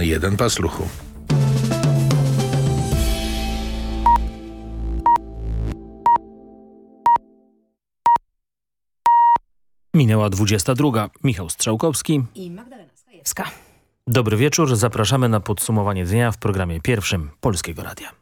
jeden pas ruchu. Minęła 22. Michał Strzałkowski i Magdalena Skajewska. Dobry wieczór, zapraszamy na podsumowanie dnia w programie pierwszym Polskiego Radia.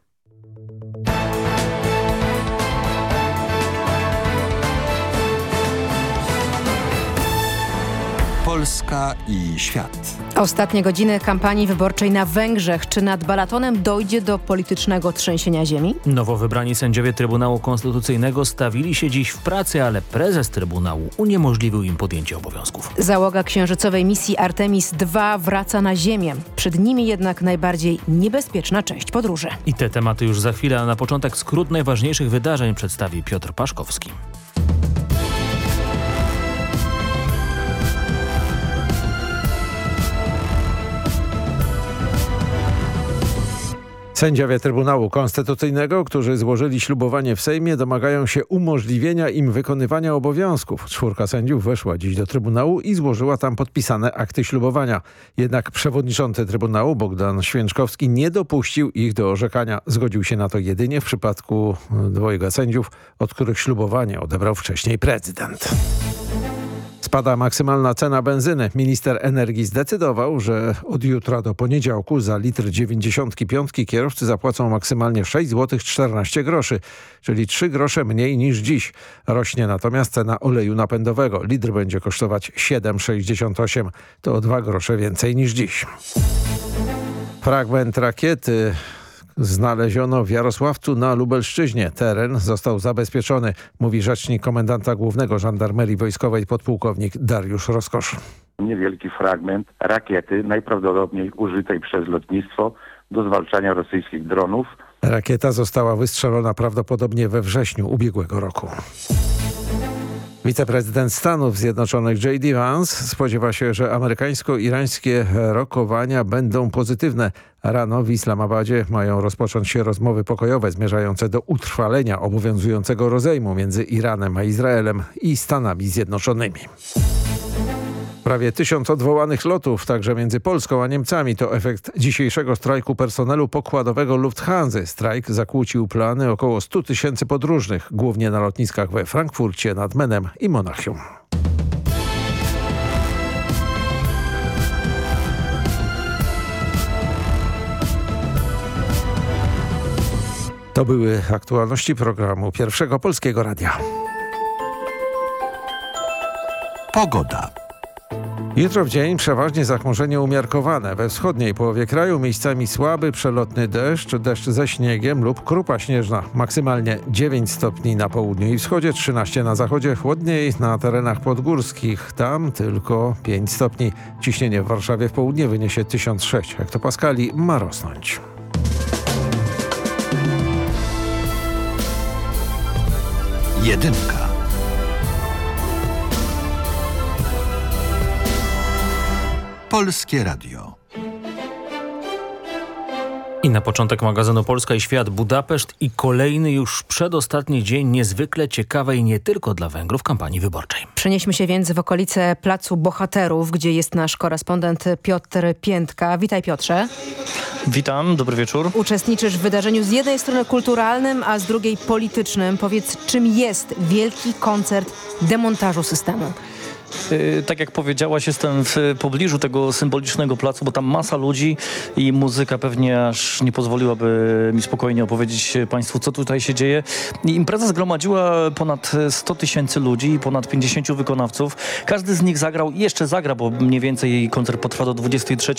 Polska i świat. Ostatnie godziny kampanii wyborczej na Węgrzech. Czy nad Balatonem dojdzie do politycznego trzęsienia ziemi? Nowo wybrani sędziowie Trybunału Konstytucyjnego stawili się dziś w pracy, ale prezes Trybunału uniemożliwił im podjęcie obowiązków. Załoga księżycowej misji Artemis II wraca na Ziemię. Przed nimi jednak najbardziej niebezpieczna część podróży. I te tematy już za chwilę, a na początek skrót najważniejszych wydarzeń przedstawi Piotr Paszkowski. Sędziowie Trybunału Konstytucyjnego, którzy złożyli ślubowanie w Sejmie, domagają się umożliwienia im wykonywania obowiązków. Czwórka sędziów weszła dziś do Trybunału i złożyła tam podpisane akty ślubowania. Jednak przewodniczący Trybunału Bogdan Święczkowski nie dopuścił ich do orzekania. Zgodził się na to jedynie w przypadku dwojga sędziów, od których ślubowanie odebrał wcześniej prezydent. Spada maksymalna cena benzyny. Minister energii zdecydował, że od jutra do poniedziałku za litr 95 kierowcy zapłacą maksymalnie 6 zł 14 groszy, czyli 3 grosze mniej niż dziś. Rośnie natomiast cena oleju napędowego. Litr będzie kosztować 7,68. To o 2 grosze więcej niż dziś. Fragment rakiety znaleziono w Jarosławcu na Lubelszczyźnie. Teren został zabezpieczony, mówi rzecznik komendanta głównego żandarmerii wojskowej podpułkownik Dariusz Roskosz. Niewielki fragment rakiety, najprawdopodobniej użytej przez lotnictwo do zwalczania rosyjskich dronów. Rakieta została wystrzelona prawdopodobnie we wrześniu ubiegłego roku. Wiceprezydent Stanów Zjednoczonych J.D. Vance spodziewa się, że amerykańsko-irańskie rokowania będą pozytywne. Rano w Islamabadzie mają rozpocząć się rozmowy pokojowe zmierzające do utrwalenia obowiązującego rozejmu między Iranem a Izraelem i Stanami Zjednoczonymi. Prawie tysiąc odwołanych lotów, także między Polską a Niemcami, to efekt dzisiejszego strajku personelu pokładowego Lufthansa. Strajk zakłócił plany około 100 tysięcy podróżnych, głównie na lotniskach we Frankfurcie nad Menem i Monachium. To były aktualności programu Pierwszego Polskiego Radia. Pogoda. Jutro w dzień przeważnie zachmurzenie umiarkowane. We wschodniej połowie kraju miejscami słaby, przelotny deszcz, deszcz ze śniegiem lub krupa śnieżna. Maksymalnie 9 stopni na południu i wschodzie, 13 na zachodzie, chłodniej na terenach podgórskich. Tam tylko 5 stopni. Ciśnienie w Warszawie w południe wyniesie 1006 hektopaskali. Ma rosnąć. Jedynka. Polskie Radio. I na początek magazynu Polska i Świat Budapeszt i kolejny już przedostatni dzień niezwykle ciekawej nie tylko dla Węgrów kampanii wyborczej. Przenieśmy się więc w okolice Placu Bohaterów, gdzie jest nasz korespondent Piotr Piętka. Witaj Piotrze. Witam, dobry wieczór. Uczestniczysz w wydarzeniu z jednej strony kulturalnym, a z drugiej politycznym. Powiedz, czym jest wielki koncert demontażu systemu? Yy, tak jak powiedziałaś, jestem w pobliżu tego symbolicznego placu, bo tam masa ludzi i muzyka pewnie aż nie pozwoliłaby mi spokojnie opowiedzieć Państwu, co tutaj się dzieje. Impreza zgromadziła ponad 100 tysięcy ludzi i ponad 50 wykonawców. Każdy z nich zagrał i jeszcze zagra, bo mniej więcej koncert potrwa do 23.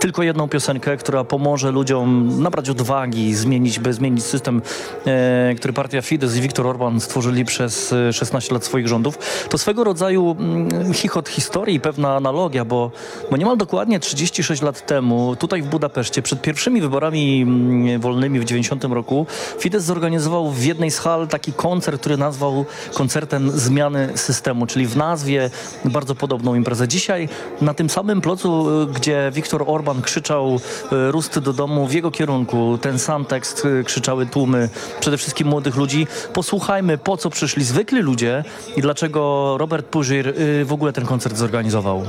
Tylko jedną piosenkę, która pomoże ludziom nabrać odwagi, zmienić, by zmienić system, e, który partia Fidesz i Viktor Orban stworzyli przez 16 lat swoich rządów. To swego rodzaju mm, chichot historii, pewna analogia, bo, bo niemal dokładnie 36 lat temu tutaj w Budapeszcie przed pierwszymi wyborami mm, wolnymi w 90 roku Fidesz zorganizował w jednej z hal taki koncert, który nazwał koncertem zmiany systemu, czyli w nazwie bardzo podobną imprezę. Dzisiaj na tym samym plocu, gdzie Viktor Orban krzyczał e, rusty do domu w jego kierunku, ten sam tekst e, krzyczały tłumy przede wszystkim młodych ludzi. Posłuchajmy, po co przyszli zwykli ludzie i dlaczego Robert Pużir w ogóle ten koncert zorganizował?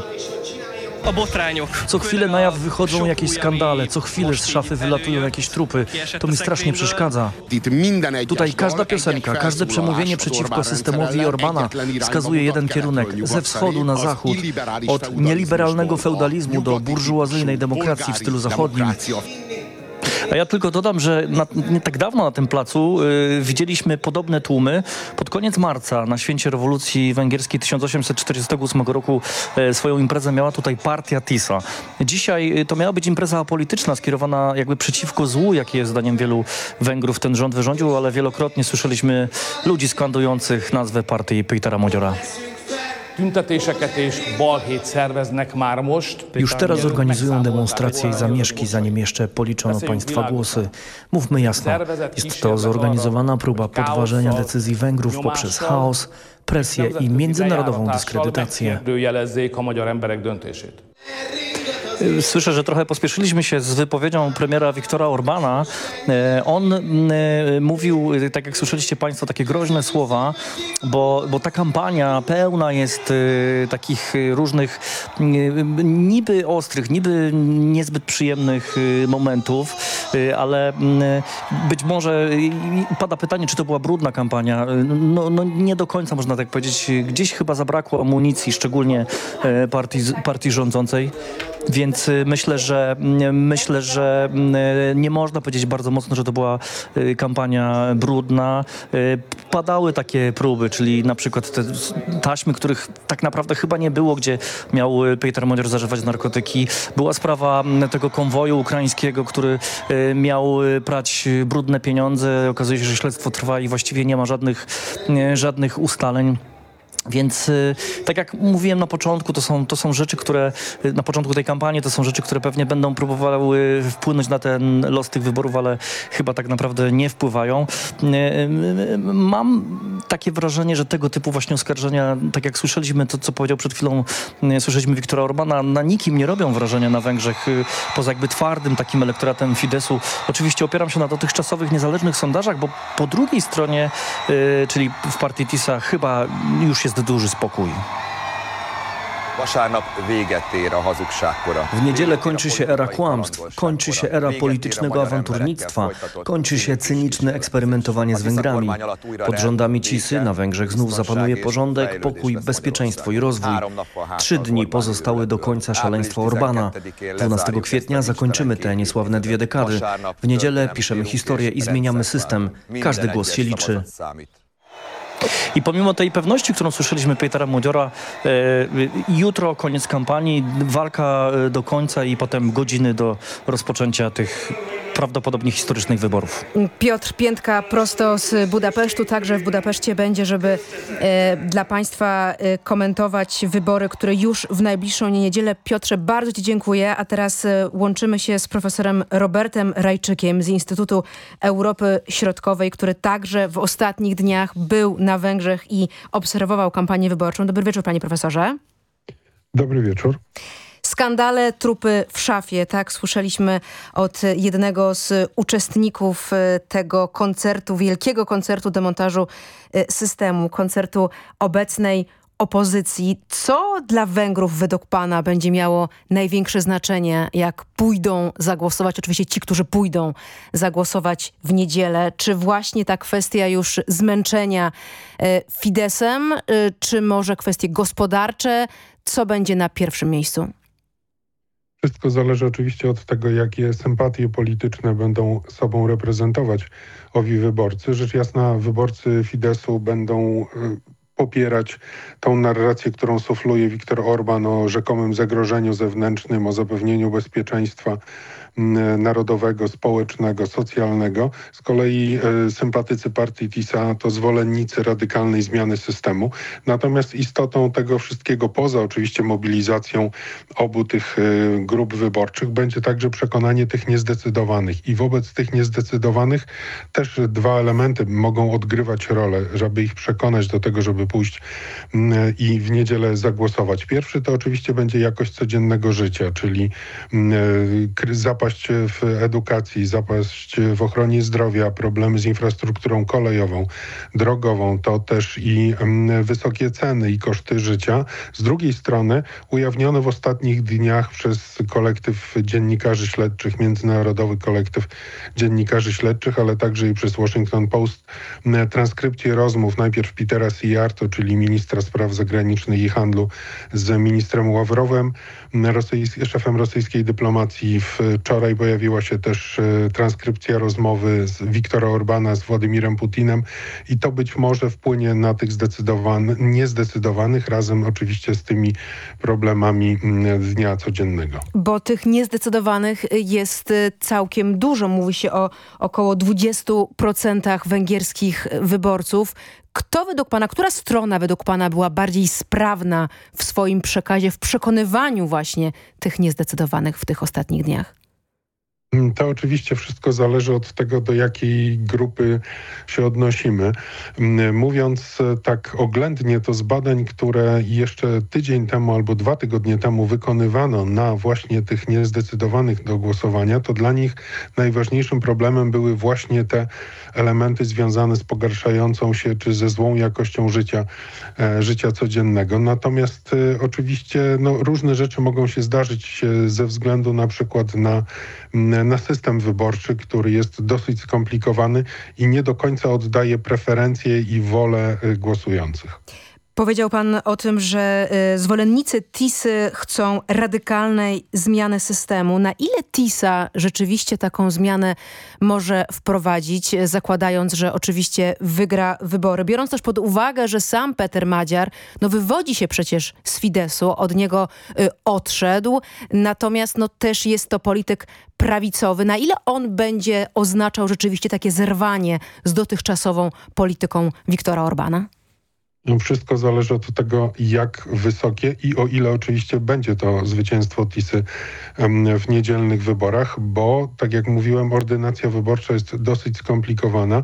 Co chwilę na jaw wychodzą jakieś skandale, co chwilę z szafy wylatują jakieś trupy. To mi strasznie przeszkadza. Tutaj każda piosenka, każde przemówienie przeciwko systemowi Orbana wskazuje jeden kierunek, ze wschodu na zachód, od nieliberalnego feudalizmu do burżuazyjnej demokracji w stylu zachodnim. A ja tylko dodam, że na, nie tak dawno na tym placu y, widzieliśmy podobne tłumy. Pod koniec marca na święcie rewolucji węgierskiej 1848 roku y, swoją imprezę miała tutaj partia TISA. Dzisiaj y, to miała być impreza apolityczna, skierowana jakby przeciwko złu, jakie jest zdaniem wielu Węgrów ten rząd wyrządził, ale wielokrotnie słyszeliśmy ludzi skandujących nazwę partii Petera Modziora. Tüntetéseket és balhét szerveznek már most. Już teraz organizują demonstracje i zamieszki, zanim jeszcze policzono państwa głosy. Mówmy jasno, jest to zorganizowana próba podważenia decyzji Węgrów poprzez chaos, presję i międzynarodową dyskredytację. Słyszę, że trochę pospieszyliśmy się z wypowiedzią premiera Viktora Orbana. E, On e, mówił, e, tak jak słyszeliście Państwo, takie groźne słowa, bo, bo ta kampania pełna jest takich różnych niby ostrych, niby niezbyt przyjemnych momentów, ale być może pada pytanie, czy to była brudna kampania. No, no nie do końca można tak powiedzieć. Gdzieś chyba zabrakło amunicji, szczególnie partii, partii rządzącej. Więc y, myślę, że mm, myślę, że mm, y, nie można powiedzieć bardzo mocno, że to była y, kampania brudna. Padały takie próby, czyli na przykład te taśmy, których tak naprawdę chyba nie było, gdzie miał Peter Modior zażywać narkotyki. Była sprawa mm, tego konwoju ukraińskiego, który miał prać brudne pieniądze. Okazuje się, że śledztwo trwa i właściwie nie ma żadnych, żadnych ustaleń. Więc y, tak jak mówiłem na początku, to są, to są rzeczy, które y, na początku tej kampanii to są rzeczy, które pewnie będą próbowały wpłynąć na ten los tych wyborów, ale chyba tak naprawdę nie wpływają. Y, Mam takie wrażenie, że tego typu właśnie oskarżenia, tak jak słyszeliśmy to, co powiedział przed chwilą, słyszeliśmy Wiktora Orbana, na nikim nie robią wrażenia na Węgrzech, poza jakby twardym takim elektoratem Fidesu. Oczywiście opieram się na dotychczasowych niezależnych sondażach, bo po drugiej stronie, czyli w partii TISA chyba już jest duży spokój. W niedzielę kończy się era kłamstw, kończy się era politycznego awanturnictwa, kończy się cyniczne eksperymentowanie z Węgrami. Pod rządami Cisy na Węgrzech znów zapanuje porządek, pokój, bezpieczeństwo i rozwój. Trzy dni pozostały do końca szaleństwa Orbana. 12 kwietnia zakończymy te niesławne dwie dekady. W niedzielę piszemy historię i zmieniamy system. Każdy głos się liczy. I pomimo tej pewności, którą słyszeliśmy Petera Młodziora, e, jutro koniec kampanii, walka e, do końca i potem godziny do rozpoczęcia tych prawdopodobnie historycznych wyborów. Piotr Piętka prosto z Budapesztu, także w Budapeszcie będzie, żeby e, dla Państwa e, komentować wybory, które już w najbliższą niedzielę. Piotrze, bardzo Ci dziękuję, a teraz e, łączymy się z profesorem Robertem Rajczykiem z Instytutu Europy Środkowej, który także w ostatnich dniach był na Węgrzech i obserwował kampanię wyborczą. Dobry wieczór, panie profesorze. Dobry wieczór. Skandale, trupy w szafie, tak słyszeliśmy od jednego z uczestników e, tego koncertu, wielkiego koncertu demontażu e, systemu, koncertu obecnej opozycji. Co dla Węgrów według pana będzie miało największe znaczenie, jak pójdą zagłosować, oczywiście ci, którzy pójdą zagłosować w niedzielę? Czy właśnie ta kwestia już zmęczenia e, Fidesem, czy może kwestie gospodarcze? Co będzie na pierwszym miejscu? Wszystko zależy oczywiście od tego, jakie sympatie polityczne będą sobą reprezentować owi wyborcy. Rzecz jasna, wyborcy Fidesu będą y, popierać tą narrację, którą sufluje Viktor Orban o rzekomym zagrożeniu zewnętrznym, o zapewnieniu bezpieczeństwa narodowego, społecznego, socjalnego. Z kolei y, sympatycy partii TISA to zwolennicy radykalnej zmiany systemu. Natomiast istotą tego wszystkiego, poza oczywiście mobilizacją obu tych y, grup wyborczych, będzie także przekonanie tych niezdecydowanych. I wobec tych niezdecydowanych też dwa elementy mogą odgrywać rolę, żeby ich przekonać do tego, żeby pójść i w niedzielę zagłosować. Pierwszy to oczywiście będzie jakość codziennego życia, czyli mm, kry- zapaść w edukacji, zapaść w ochronie zdrowia, problemy z infrastrukturą kolejową, drogową, to też i mm, wysokie ceny i koszty życia. Z drugiej strony ujawnione w ostatnich dniach przez kolektyw dziennikarzy śledczych, międzynarodowy kolektyw dziennikarzy śledczych, ale także i przez Washington Post m, transkrypcje rozmów najpierw Petera Sijarto, czyli ministra spraw zagranicznych i handlu z ministrem Ławrowem, m, rosyjs- szefem rosyjskiej dyplomacji. Wczoraj pojawiła się też e, transkrypcja rozmowy z Wiktora Orbana z Władimirem Putinem i to być może wpłynie na tych zdecydowanych, niezdecydowanych, razem oczywiście z tymi problemami dnia codziennego. Bo tych niezdecydowanych jest y, całkiem dużo. Mówi się o około 20% węgierskich wyborców. Kto według pana, która strona według pana była bardziej sprawna w swoim przekazie, w przekonywaniu właśnie tych niezdecydowanych w tych ostatnich dniach? Mm, To oczywiście wszystko zależy od tego, do jakiej grupy się odnosimy. Mm, Mówiąc e, tak oględnie, to z badań, które jeszcze tydzień temu albo dwa tygodnie temu wykonywano na właśnie tych niezdecydowanych do głosowania, to dla nich najważniejszym problemem były właśnie te elementy związane z pogarszającą się czy ze złą jakością życia, e, życia codziennego. Natomiast e, oczywiście no, różne rzeczy mogą się zdarzyć ze względu na przykład na m, na system wyborczy, który jest dosyć skomplikowany i nie do końca oddaje preferencje i wolę y, głosujących. Powiedział pan o tym, że y, zwolennicy TISy chcą radykalnej zmiany systemu. Na ile TISA rzeczywiście taką zmianę może wprowadzić, zakładając, że oczywiście wygra wybory? Biorąc też pod uwagę, że sam Peter Madziar no, wywodzi się przecież z Fidesu, od niego y, odszedł, natomiast no, też jest to polityk prawicowy. Na ile on będzie oznaczał rzeczywiście takie zerwanie z dotychczasową polityką Viktora Orbana? No, Wszystko zależy od tego, jak wysokie i o ile oczywiście będzie to zwycięstwo Tisy w niedzielnych wyborach, bo tak jak mówiłem, ordynacja wyborcza jest dosyć skomplikowana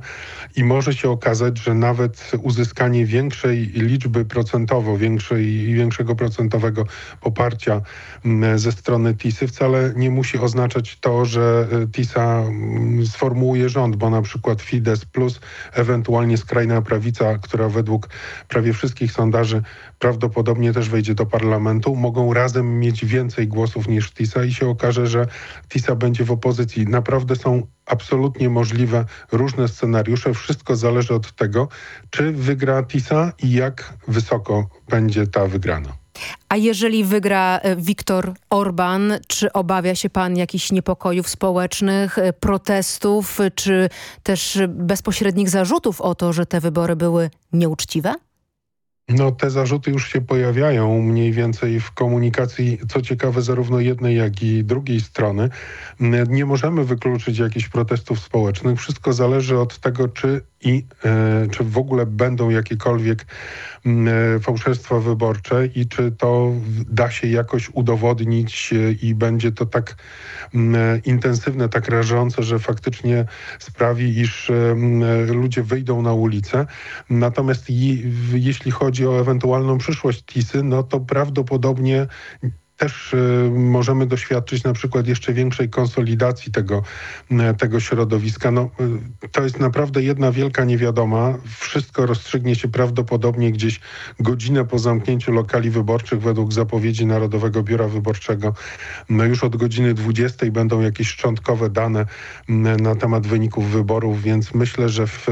i może się okazać, że nawet uzyskanie większej liczby procentowo, większej, większego procentowego poparcia m, ze strony Tisy wcale nie musi oznaczać to, że e, Tisa mm, sformułuje rząd, bo na przykład Fidesz plus ewentualnie skrajna prawica, która według prawie wszystkich sondaży prawdopodobnie też wejdzie do parlamentu, mogą razem mieć więcej głosów niż TISA i się okaże, że TISA będzie w opozycji. Naprawdę są absolutnie możliwe różne scenariusze. Wszystko zależy od tego, czy wygra TISA i jak wysoko będzie ta wygrana. A jeżeli wygra e, Viktor Orban, czy obawia się pan jakichś niepokojów społecznych, e, protestów, e, czy też bezpośrednich zarzutów o to, że te wybory były nieuczciwe? No, te zarzuty już się pojawiają mniej więcej w komunikacji, co ciekawe, zarówno jednej, jak i drugiej strony. Nie możemy wykluczyć jakichś protestów społecznych. Wszystko zależy od tego, czy i e, czy w ogóle będą jakiekolwiek m, e, fałszerstwa wyborcze i czy to da się jakoś udowodnić e, i będzie to tak m, e, intensywne, tak rażące, że faktycznie sprawi, iż m, e, ludzie wyjdą na ulicę. Natomiast jeśli chodzi o ewentualną przyszłość TISy, no to prawdopodobnie też y, możemy doświadczyć na przykład jeszcze większej konsolidacji tego, y, tego środowiska. No, y, to jest naprawdę jedna wielka niewiadoma. Wszystko rozstrzygnie się prawdopodobnie gdzieś godzinę po zamknięciu lokali wyborczych według zapowiedzi Narodowego Biura Wyborczego. No już od godziny 20 będą jakieś szczątkowe dane na temat wyników wyborów, więc myślę, że w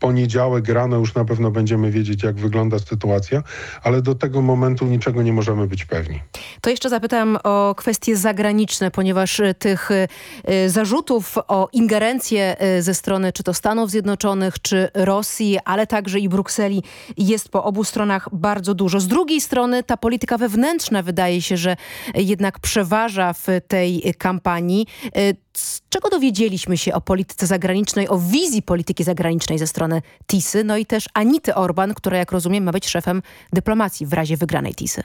poniedziałek rano już na pewno będziemy wiedzieć, jak wygląda sytuacja, ale do tego momentu niczego nie możemy być pewni. To jeszcze zapytam o kwestie zagraniczne, ponieważ y, tych y, y, zarzutów o ingerencję ze strony czy to Stanów Zjednoczonych, czy Rosji, ale także i Brukseli jest po obu stronach bardzo dużo. Z drugiej strony ta polityka wewnętrzna wydaje się, że jednak przeważa w tej kampanii. Z czego dowiedzieliśmy się o polityce zagranicznej, o wizji polityki zagranicznej ze strony Tisy, no i też Anity Orban, która jak rozumiem ma być szefem dyplomacji w razie wygranej Tisy?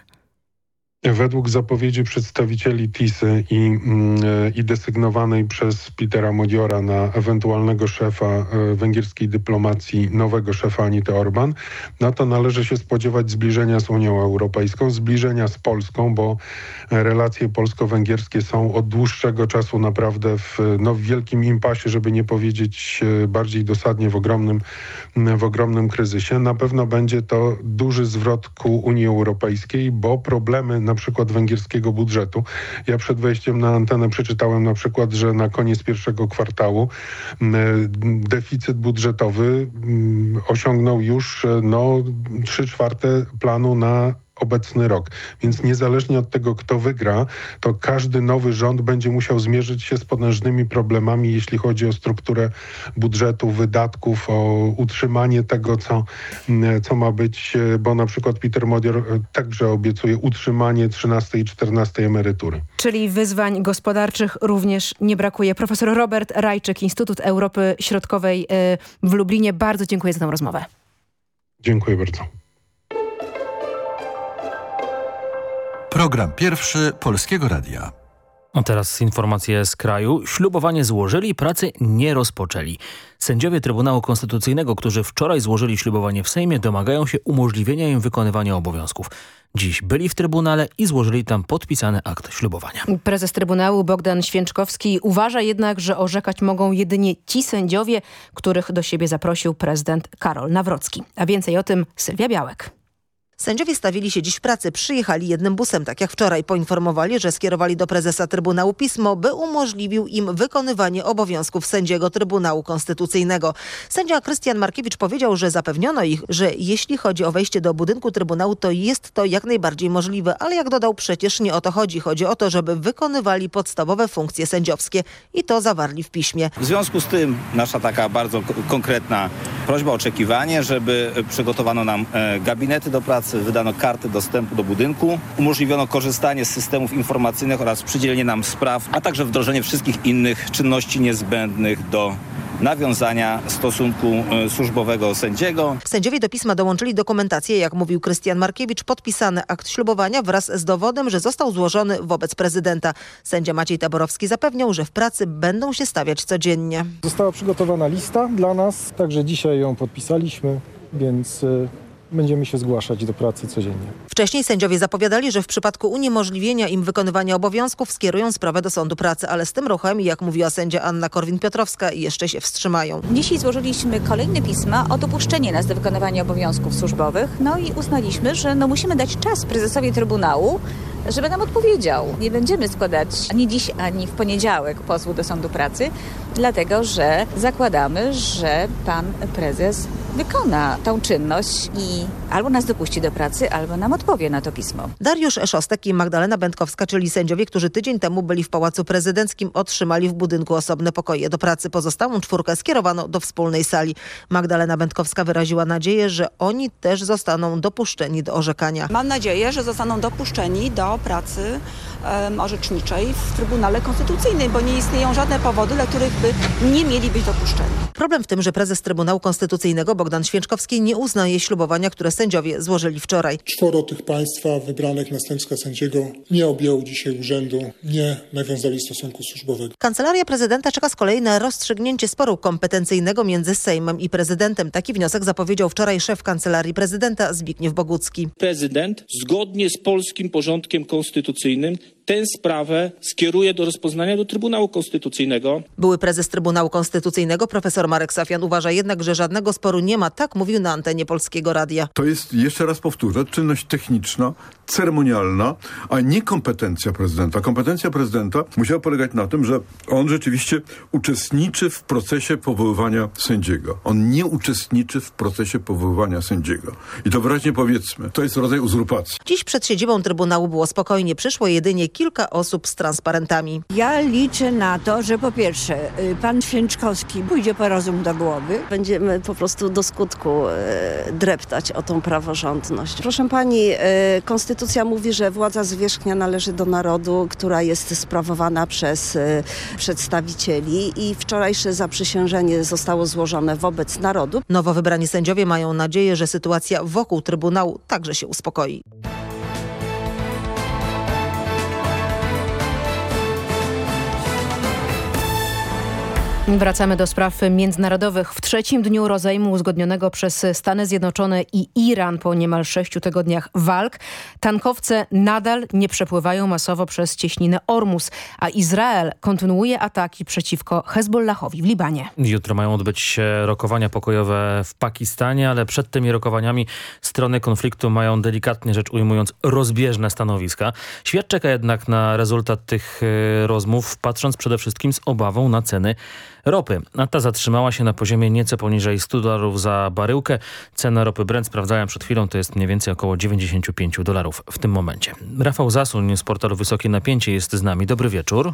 Według zapowiedzi przedstawicieli TISY i, mm, i desygnowanej przez Petera Modiora na ewentualnego szefa e, węgierskiej dyplomacji, nowego szefa Anity Orban, no to należy się spodziewać zbliżenia z Unią Europejską, zbliżenia z Polską, bo relacje polsko-węgierskie są od dłuższego czasu naprawdę w, no, w wielkim impasie, żeby nie powiedzieć e, bardziej dosadnie w ogromnym, w ogromnym kryzysie. Na pewno będzie to duży zwrot ku Unii Europejskiej, bo problemy na przykład węgierskiego budżetu. Ja przed wejściem na antenę przeczytałem na przykład, że na koniec pierwszego kwartału m, deficyt budżetowy m, osiągnął już e, no, 3 czwarte planu na obecny rok. Więc niezależnie od tego, kto wygra, to każdy nowy rząd będzie musiał zmierzyć się z potężnymi problemami, jeśli chodzi o strukturę budżetu, wydatków, o utrzymanie tego, co, co ma być, e, bo na przykład Peter Modior e, także obiecuje utrzymanie 13 i 14 emerytury. Czyli wyzwań gospodarczych również nie brakuje. Profesor Robert Rajczyk, Instytut Europy Środkowej y, w Lublinie. Bardzo dziękuję za tę rozmowę. Dziękuję bardzo. Program pierwszy Polskiego Radia. A teraz informacje z kraju. Ślubowanie złożyli, pracy nie rozpoczęli. Sędziowie Trybunału Konstytucyjnego, którzy wczoraj złożyli ślubowanie w Sejmie, domagają się umożliwienia im wykonywania obowiązków. Dziś byli w Trybunale i złożyli tam podpisany akt ślubowania. Prezes Trybunału Bogdan Święczkowski uważa jednak, że orzekać mogą jedynie ci sędziowie, których do siebie zaprosił prezydent Karol Nawrocki. A więcej o tym Sylwia Białek. Sędziowie stawili się dziś w pracy, przyjechali jednym busem, tak jak wczoraj. Poinformowali, że skierowali do prezesa Trybunału pismo, by umożliwił im wykonywanie obowiązków sędziego Trybunału Konstytucyjnego. Sędzia Krystian Markiewicz powiedział, że zapewniono ich, że jeśli chodzi o wejście do budynku Trybunału, to jest to jak najbardziej możliwe, ale jak dodał, przecież nie o to chodzi. Chodzi o to, żeby wykonywali podstawowe funkcje sędziowskie i to zawarli w piśmie. W związku z tym nasza taka bardzo konkretna prośba, oczekiwanie, żeby przygotowano nam e, gabinety do pracy, wydano karty dostępu do budynku, umożliwiono korzystanie z systemów informacyjnych oraz przydzielenie nam spraw, a także wdrożenie wszystkich innych czynności niezbędnych do nawiązania stosunku e, służbowego sędziego. Sędziowie do pisma dołączyli dokumentację, jak mówił Krystian Markiewicz, podpisany akt ślubowania wraz z dowodem, że został złożony wobec prezydenta. Sędzia Maciej Taborowski zapewniał, że w pracy będą się stawiać codziennie. Została przygotowana lista dla nas, także dzisiaj ją podpisaliśmy, więc y, będziemy się zgłaszać do pracy codziennie. Wcześniej sędziowie zapowiadali, że w przypadku uniemożliwienia im wykonywania obowiązków skierują sprawę do sądu pracy, ale z tym ruchem, jak mówiła sędzia Anna Korwin-Piotrowska, jeszcze się wstrzymają. Dzisiaj złożyliśmy kolejne pisma o dopuszczenie nas do wykonywania obowiązków służbowych, no i uznaliśmy, że no musimy dać czas prezesowi Trybunału, żeby nam odpowiedział. Nie będziemy składać ani dziś, ani w poniedziałek pozwu do sądu pracy, dlatego że zakładamy, że pan prezes wykona tą czynność i albo nas dopuści do pracy, albo nam odpowie na to pismo. Dariusz Eszostek i Magdalena Będkowska, czyli sędziowie, którzy tydzień temu byli w Pałacu Prezydenckim, otrzymali w budynku osobne pokoje do pracy. Pozostałą czwórkę skierowano do wspólnej sali. Magdalena Będkowska wyraziła nadzieję, że oni też zostaną dopuszczeni do orzekania. Mam nadzieję, że zostaną dopuszczeni do pracy um, orzeczniczej w Trybunale Konstytucyjnym, bo nie istnieją żadne powody, dla których by nie mieli być dopuszczeni. Problem w tym, że prezes Trybunału Konstytucyjnego Bogdan Święczkowski nie uznaje ślubowania, które sędziowie złożyli wczoraj. Czworo tych państwa wybranych na stanowiska sędziego nie objęło dzisiaj urzędu, nie nawiązali stosunku służbowego. Kancelaria prezydenta czeka z kolei na rozstrzygnięcie sporu kompetencyjnego między Sejmem i prezydentem. Taki wniosek zapowiedział wczoraj szef kancelarii prezydenta Zbigniew Bogucki. Prezydent zgodnie z polskim porządkiem konstytucyjnym tę sprawę skieruje do rozpoznania do Trybunału Konstytucyjnego. Były prezes Trybunału Konstytucyjnego profesor Marek Safian uważa jednak, że żadnego sporu nie ma. Tak mówił na antenie Polskiego Radia. To jest, jeszcze raz powtórzę, czynność techniczna, ceremonialna, a nie kompetencja prezydenta. Kompetencja prezydenta musiała polegać na tym, że on rzeczywiście uczestniczy w procesie powoływania sędziego. On nie uczestniczy w procesie powoływania sędziego. I to wyraźnie powiedzmy, to jest rodzaj uzurpacji. Dziś przed siedzibą Trybunału było spokojnie. Przyszło jedynie kilka osób z transparentami. Ja liczę na to, że po pierwsze y, pan Święczkowski pójdzie po rozum do głowy. Będziemy po prostu do skutku e, dreptać o tą praworządność. Proszę pani, e, konstytucja mówi, że władza zwierzchnia należy do narodu, która jest sprawowana przez przedstawicieli i wczorajsze zaprzysiężenie zostało złożone wobec narodu. Nowo wybrani sędziowie mają nadzieję, że sytuacja wokół Trybunału także się uspokoi. Wracamy do spraw międzynarodowych. W trzecim dniu rozejmu uzgodnionego przez Stany Zjednoczone i Iran po niemal sześciu tygodniach walk, tankowce nadal nie przepływają masowo przez cieśninę Ormus, a Izrael kontynuuje ataki przeciwko Hezbollahowi w Libanie. Jutro mają odbyć się rokowania pokojowe w Pakistanie, ale przed tymi rokowaniami strony konfliktu mają delikatnie rzecz ujmując rozbieżne stanowiska. Świat czeka jednak na rezultat tych e, rozmów, patrząc przede wszystkim z obawą na ceny ropy. A ta zatrzymała się na poziomie nieco poniżej 100 dolarów za baryłkę. Cena ropy Brent sprawdzałem przed chwilą, to jest mniej więcej około 95 dolarów w tym momencie. Rafał Zasuń z portalu Wysokie Napięcie jest z nami. Dobry wieczór.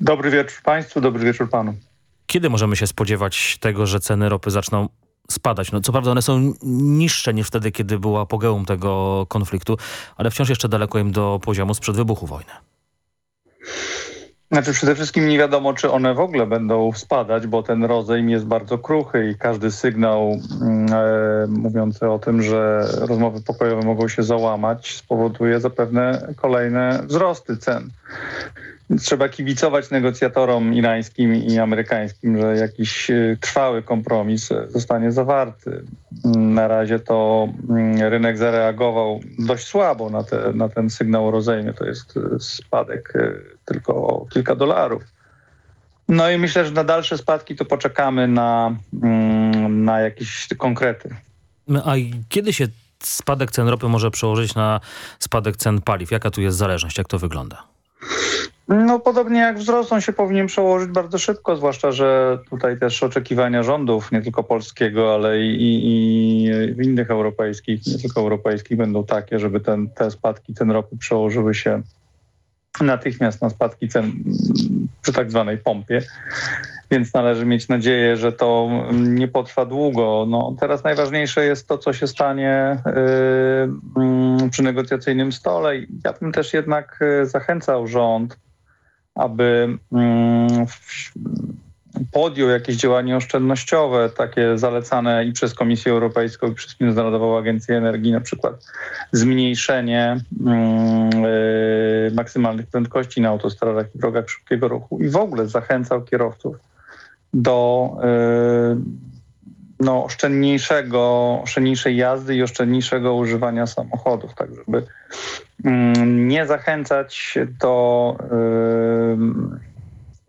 Dobry wieczór Państwu, dobry wieczór Panu. Kiedy możemy się spodziewać tego, że ceny ropy zaczną spadać? No, co prawda one są niższe niż wtedy, kiedy była apogeum tego konfliktu, ale wciąż jeszcze daleko im do poziomu sprzed wybuchu wojny. Znaczy przede wszystkim nie wiadomo, czy one w ogóle będą spadać, bo ten rozejm jest bardzo kruchy i każdy sygnał mm, e, mówiący o tym, że rozmowy pokojowe mogą się załamać, spowoduje zapewne kolejne wzrosty cen. Trzeba kibicować negocjatorom irańskim i amerykańskim, że jakiś e, trwały kompromis zostanie zawarty. Na razie to mm, rynek zareagował dość słabo na, te, na ten sygnał o rozejmie. To jest e, spadek e, tylko o kilka dolarów. No i myślę, że na dalsze spadki to poczekamy na, mm, na jakieś konkrety. No, a kiedy się spadek cen ropy może przełożyć na spadek cen paliw? Jaka tu jest zależność? Jak to wygląda? No podobnie jak wzrost, on się powinien przełożyć bardzo szybko, zwłaszcza, że tutaj też oczekiwania rządów, nie tylko polskiego, ale i, i, i innych europejskich, nie tylko europejskich będą takie, żeby ten, te spadki cen ropy przełożyły się natychmiast na spadki cen przy tak zwanej pompie. Więc należy mieć nadzieję, że to nie potrwa długo. No, teraz najważniejsze jest to, co się stanie yy, przy negocjacyjnym stole. Ja bym też jednak zachęcał rząd, aby yy, podjął jakieś działania oszczędnościowe, takie zalecane i przez Komisję Europejską, i przez Międzynarodową Agencję Energii, na przykład zmniejszenie yy, maksymalnych prędkości na autostradach i drogach szybkiego ruchu. I w ogóle zachęcał kierowców do yy, no, oszczędniejszego, oszczędniejszej jazdy i oszczędniejszego używania samochodów, tak żeby yy, nie zachęcać do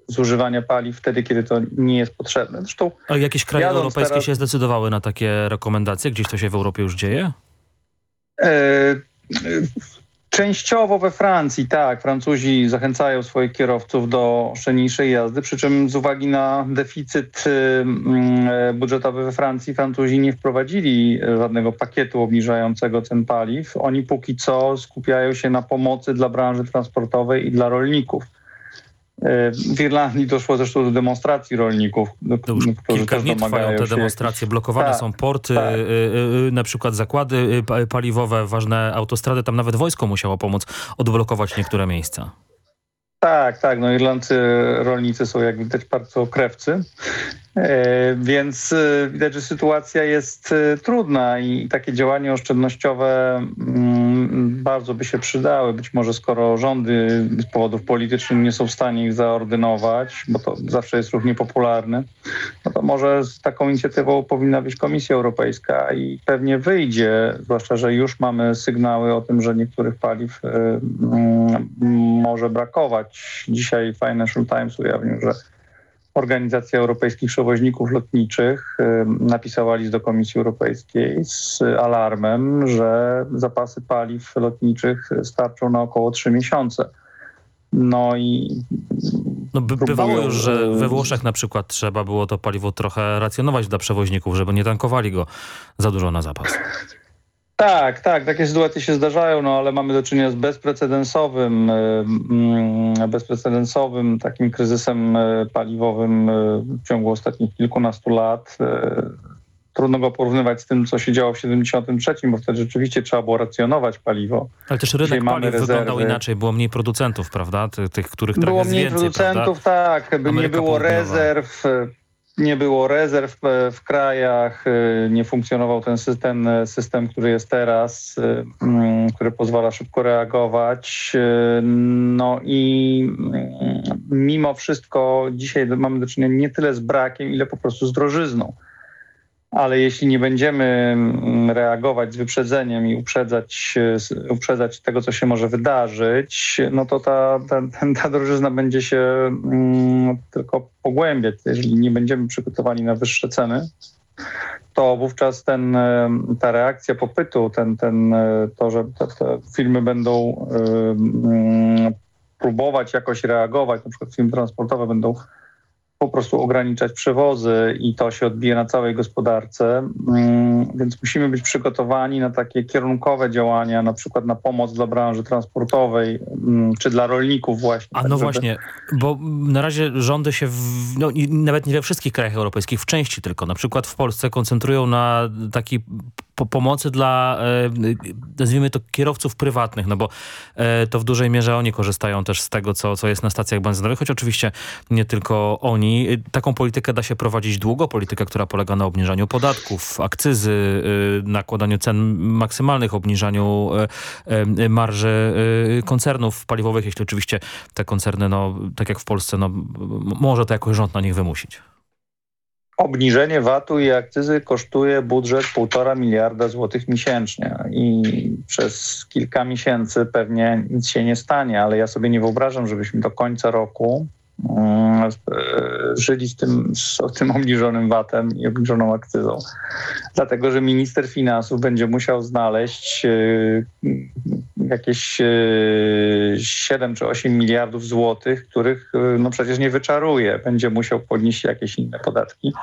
zużywania paliw wtedy, kiedy to nie jest potrzebne. Zresztą A jakieś kraje europejskie teraz- się zdecydowały na takie rekomendacje? Gdzieś to się w Europie już dzieje? E, Częściowo we Francji, tak. Francuzi zachęcają swoich kierowców do oszczędniejszej jazdy, przy czym z uwagi na deficyt y, e, budżetowy we Francji Francuzi nie wprowadzili żadnego pakietu obniżającego cen paliw. Oni póki co skupiają się na pomocy dla branży transportowej i dla rolników. W Irlandii doszło zresztą do demonstracji rolników, do- którzy Kilka też dni trwają te demonstracje, blokowane Tak, są porty, tak. y, y, y, na przykład zakłady pa- paliwowe, ważne autostrady, tam nawet wojsko musiało pomóc odblokować niektóre miejsca. Tak, tak. No Irlandcy rolnicy są jak widać bardzo krewcy, więc e, widać, że sytuacja jest e, trudna i takie działania oszczędnościowe mm, bardzo by się przydały. Być może skoro rządy z powodów politycznych nie są w stanie ich zaordynować, bo to zawsze jest ruch niepopularny, no to może z taką inicjatywą powinna być Komisja Europejska i pewnie wyjdzie, zwłaszcza, że już mamy sygnały o tym, że niektórych paliw mm, może brakować. Dzisiaj Financial Times ujawnił, że Organizacja Europejskich Przewoźników Lotniczych napisała list do Komisji Europejskiej z alarmem, że zapasy paliw lotniczych starczą na około 3 miesiące. No i No, by, bywało już, że we Włoszech na przykład trzeba było to paliwo trochę racjonować dla przewoźników, żeby nie tankowali go za dużo na zapas. Tak, tak, takie sytuacje się zdarzają, no ale mamy do czynienia z bezprecedensowym, y, mm, bezprecedensowym takim kryzysem y, paliwowym y, w ciągu ostatnich kilkunastu lat. Trudno go porównywać z tym, co się działo w 73, bo wtedy rzeczywiście trzeba było racjonować paliwo. Ale też Dzisiaj rynek mamy paliw wyglądał inaczej, było mniej producentów, prawda? Ty, tych, których Było mniej więcej, producentów, prawda? tak, by nie było Południowa. rezerw. Nie było rezerw e, w krajach, e, nie funkcjonował ten system, e, system który jest teraz, mm, który pozwala szybko reagować. No i mm, mimo wszystko dzisiaj mamy do czynienia nie tyle z brakiem, ile po prostu z drożyzną ale jeśli nie będziemy mm, reagować z wyprzedzeniem i uprzedzać, uprzedzać tego, co się może wydarzyć, no to ta, ta, ta będzie się mm, tylko pogłębiać. Jeżeli nie będziemy przygotowani na wyższe ceny, to wówczas ten, ta reakcja popytu, ten, ten, to, że te, te firmy będą y, próbować jakoś reagować, na przykład transportowe będą po prostu ograniczać przewozy i to się odbije na całej gospodarce, mm, więc musimy być przygotowani na takie kierunkowe działania, na przykład na pomoc dla branży transportowej mm, czy dla rolników właśnie. A tak no żeby... właśnie, bo na razie rządy się, w, no, nawet nie we wszystkich krajach europejskich, w części tylko, na przykład w Polsce koncentrują na taki po pomocy dla, e, nazwijmy to, kierowców prywatnych, no bo e, to w dużej mierze oni korzystają też z tego, co, co jest na stacjach benzynowych, choć oczywiście nie tylko oni. Taką politykę da się prowadzić długo, politykę, która polega na obniżaniu podatków, akcyzy, e, nakładaniu cen maksymalnych, obniżaniu marży koncernów paliwowych, jeśli oczywiście te koncerny, no, tak jak w Polsce, no, może to jakoś rząd na nich wymusić. Obniżenie VAT-u i akcyzy kosztuje budżet półtora miliarda złotych miesięcznie. I przez kilka miesięcy pewnie nic się nie stanie, ale ja sobie nie wyobrażam, żebyśmy do końca roku żyli z tym, z tym obniżonym VAT-em i obniżoną akcyzą. Dlatego, że minister finansów będzie musiał znaleźć y, jakieś 7 y, czy 8 miliardów złotych, których y, no przecież nie wyczaruje. Będzie musiał podnieść jakieś inne podatki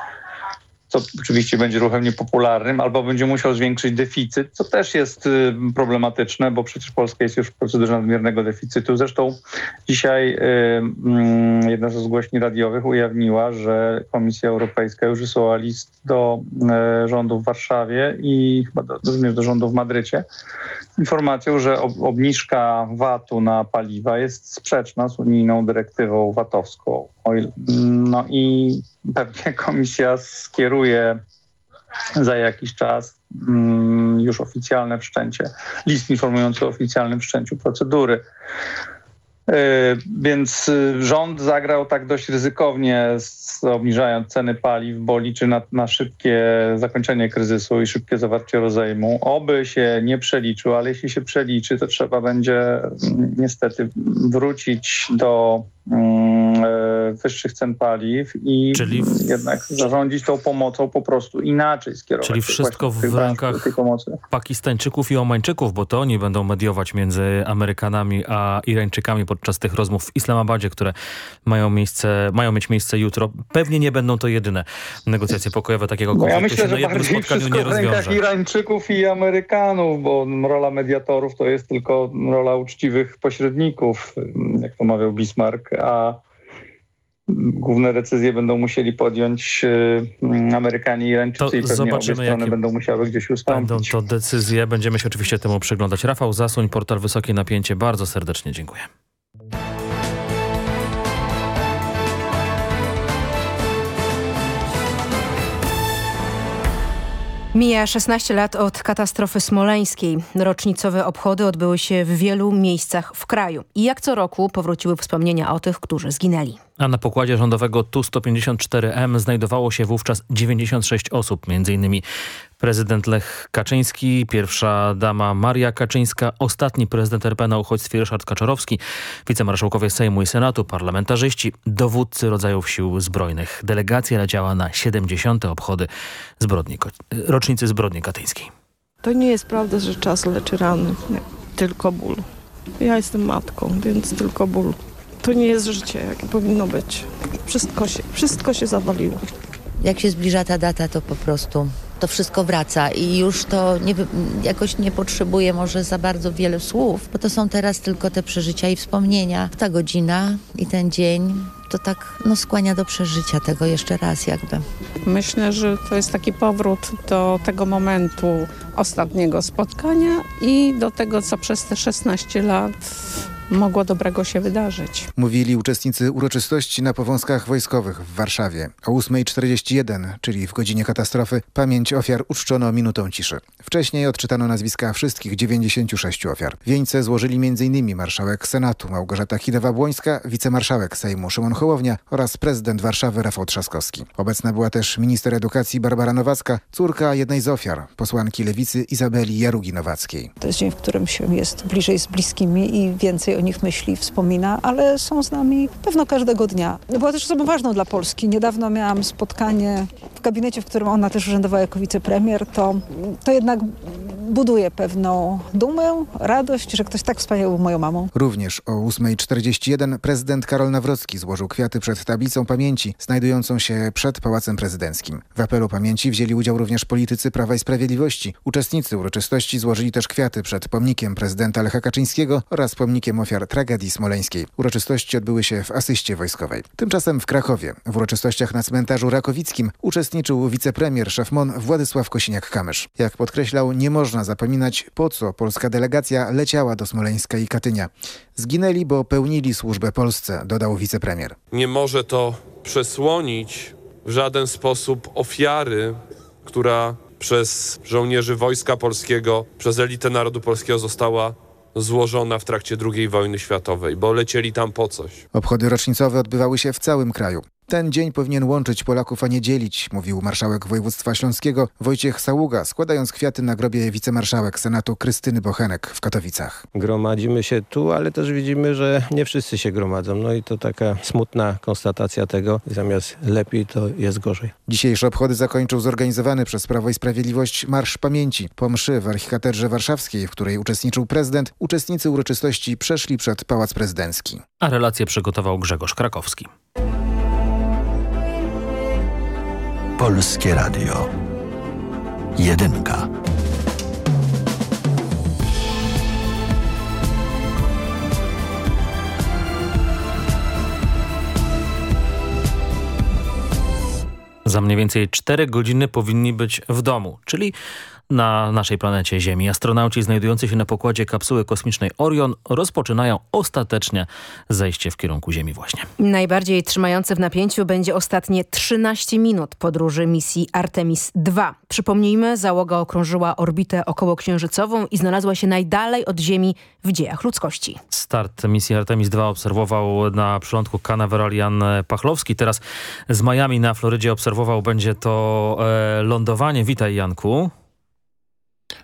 co oczywiście będzie ruchem niepopularnym, albo będzie musiał zwiększyć deficyt, co też jest y, problematyczne, bo przecież Polska jest już w procedurze nadmiernego deficytu. Zresztą dzisiaj y, y, jedna ze zgłośni radiowych ujawniła, że Komisja Europejska już wysłała list do y, rządu w Warszawie i chyba do, również do rządu w Madrycie informacją, że ob, obniżka VAT-u na paliwa jest sprzeczna z unijną dyrektywą VAT-owską. No i pewnie komisja skieruje za jakiś czas mm, już oficjalne wszczęcie, list informający o oficjalnym wszczęciu procedury. Yy, więc y, rząd zagrał tak dość ryzykownie, obniżając ceny paliw, bo liczy na, na, szybkie zakończenie kryzysu i szybkie zawarcie rozejmu. Oby się nie przeliczył, ale jeśli się przeliczy, to trzeba będzie mm, niestety wrócić do Mm, e, wyższych cen paliw i Czyli w... jednak zarządzić tą pomocą po prostu inaczej skierować. Czyli wszystko w rękach Pakistańczyków i Omańczyków, bo to oni będą mediować między Amerykanami a Irańczykami podczas tych rozmów w Islamabadzie, które mają, miejsce, mają mieć miejsce jutro. Pewnie nie będą to jedyne negocjacje pokojowe takiego konfliktu ja myślę, się na jednym spotkaniu nie rozwiąże. w rękach Irańczyków i Amerykanów, bo rola mediatorów to jest tylko rola uczciwych pośredników, jak to mawiał Bismarck, a główne decyzje będą musieli podjąć y, Amerykanie i Irańczycy to i pewnie zobaczymy, obie strony będą musiały gdzieś ustąpić. Będą to decyzje, będziemy się oczywiście temu przyglądać. Rafał Zasuń, portal Wysokie Napięcie, bardzo serdecznie dziękuję. Mija 16 lat od katastrofy smoleńskiej. Rocznicowe obchody odbyły się w wielu miejscach w kraju. I jak co roku powróciły wspomnienia o tych, którzy zginęli. A na pokładzie rządowego Tu-154M znajdowało się wówczas 96 osób, m.in. prezydent Lech Kaczyński, pierwsza dama Maria Kaczyńska, ostatni prezydent RP na uchodźstwie Ryszard Kaczorowski, wicemarszałkowie Sejmu i Senatu, parlamentarzyści, dowódcy rodzajów sił zbrojnych. Delegacja leciała na 70. obchody zbrodni, rocznicy zbrodni katyńskiej. To nie jest prawda, że czas leczy rany, nie. tylko ból. Ja jestem matką, więc tylko ból to nie jest życie, jakie powinno być. Wszystko się, wszystko się zawaliło. Jak się zbliża ta data, to po prostu to wszystko wraca i już to nie, jakoś nie potrzebuje może za bardzo wiele słów, bo to są teraz tylko te przeżycia i wspomnienia. Ta godzina i ten dzień to tak no, skłania do przeżycia tego jeszcze raz jakby. Myślę, że to jest taki powrót do tego momentu ostatniego spotkania i do tego, co przez te 16 lat mogło dobrego się wydarzyć. Mówili uczestnicy uroczystości na powązkach wojskowych w Warszawie. O 8.41, czyli w godzinie katastrofy, pamięć ofiar uczczono minutą ciszy. Wcześniej odczytano nazwiska wszystkich 96 ofiar. Wieńce złożyli m.in. marszałek Senatu Małgorzata Kidawa-Błońska, wicemarszałek Sejmu Szymon Hołownia oraz prezydent Warszawy Rafał Trzaskowski. Obecna była też minister edukacji Barbara Nowacka, córka jednej z ofiar, posłanki lewicy Izabeli Jarugi-Nowackiej. To jest dzień, w którym się jest bliżej z bliskimi i więcej o nich myśli, wspomina, ale są z nami pewno każdego dnia. Była też osobą ważną dla Polski. Niedawno miałam spotkanie w gabinecie, w którym ona też urzędowała jako wicepremier. To, to jednak buduje pewną dumę, radość, że ktoś tak wspaniały moją mamą. Również o 8.41 prezydent Karol Nawrocki złożył kwiaty przed tablicą pamięci znajdującą się przed Pałacem Prezydenckim. W apelu pamięci wzięli udział również politycy Prawa i Sprawiedliwości. Uczestnicy uroczystości złożyli też kwiaty przed pomnikiem prezydenta Lecha Kaczyńskiego oraz pomnikiem ofiar tragedii smoleńskiej. Uroczystości odbyły się w asyście wojskowej. Tymczasem w Krakowie w uroczystościach na cmentarzu Rakowickim uczestniczył wicepremier szef MON Władysław Kosiniak-Kamysz. Jak podkreślał, nie można zapominać, po co polska delegacja leciała do Smoleńska i Katynia. Zginęli, bo pełnili służbę Polsce, dodał wicepremier. Nie może to przesłonić w żaden sposób ofiary, która przez żołnierzy Wojska Polskiego, przez elitę narodu polskiego została złożona w trakcie II wojny światowej, bo lecieli tam po coś. Obchody rocznicowe odbywały się w całym kraju. Ten dzień powinien łączyć Polaków, a nie dzielić, mówił marszałek województwa śląskiego Wojciech Saługa, składając kwiaty na grobie wicemarszałek Senatu Krystyny Bochenek w Katowicach. Gromadzimy się tu, ale też widzimy, że nie wszyscy się gromadzą. No i to taka smutna konstatacja tego. Zamiast lepiej, to jest gorzej. Dzisiejsze obchody zakończył zorganizowany przez Prawo i Sprawiedliwość Marsz Pamięci. Po mszy w Archikatedrze Warszawskiej, w której uczestniczył prezydent, uczestnicy uroczystości przeszli przed Pałac Prezydencki. A relację przygotował Grzegorz Krakowski. Polskie Radio. Jedynka. Za mniej więcej 4 godziny powinni być w domu, czyli na naszej planecie Ziemi. Astronauci znajdujący się na pokładzie kapsuły kosmicznej Orion rozpoczynają ostatecznie zejście w kierunku Ziemi właśnie. Najbardziej trzymające w napięciu będzie ostatnie 13 minut podróży misji Artemis II. Przypomnijmy, załoga okrążyła orbitę okołoksiężycową i znalazła się najdalej od Ziemi w dziejach ludzkości. Start misji Artemis II obserwował na przylądku Canaveral Jan Pachlowski. Teraz z Miami na Florydzie obserwował będzie to e, lądowanie. Witaj Janku.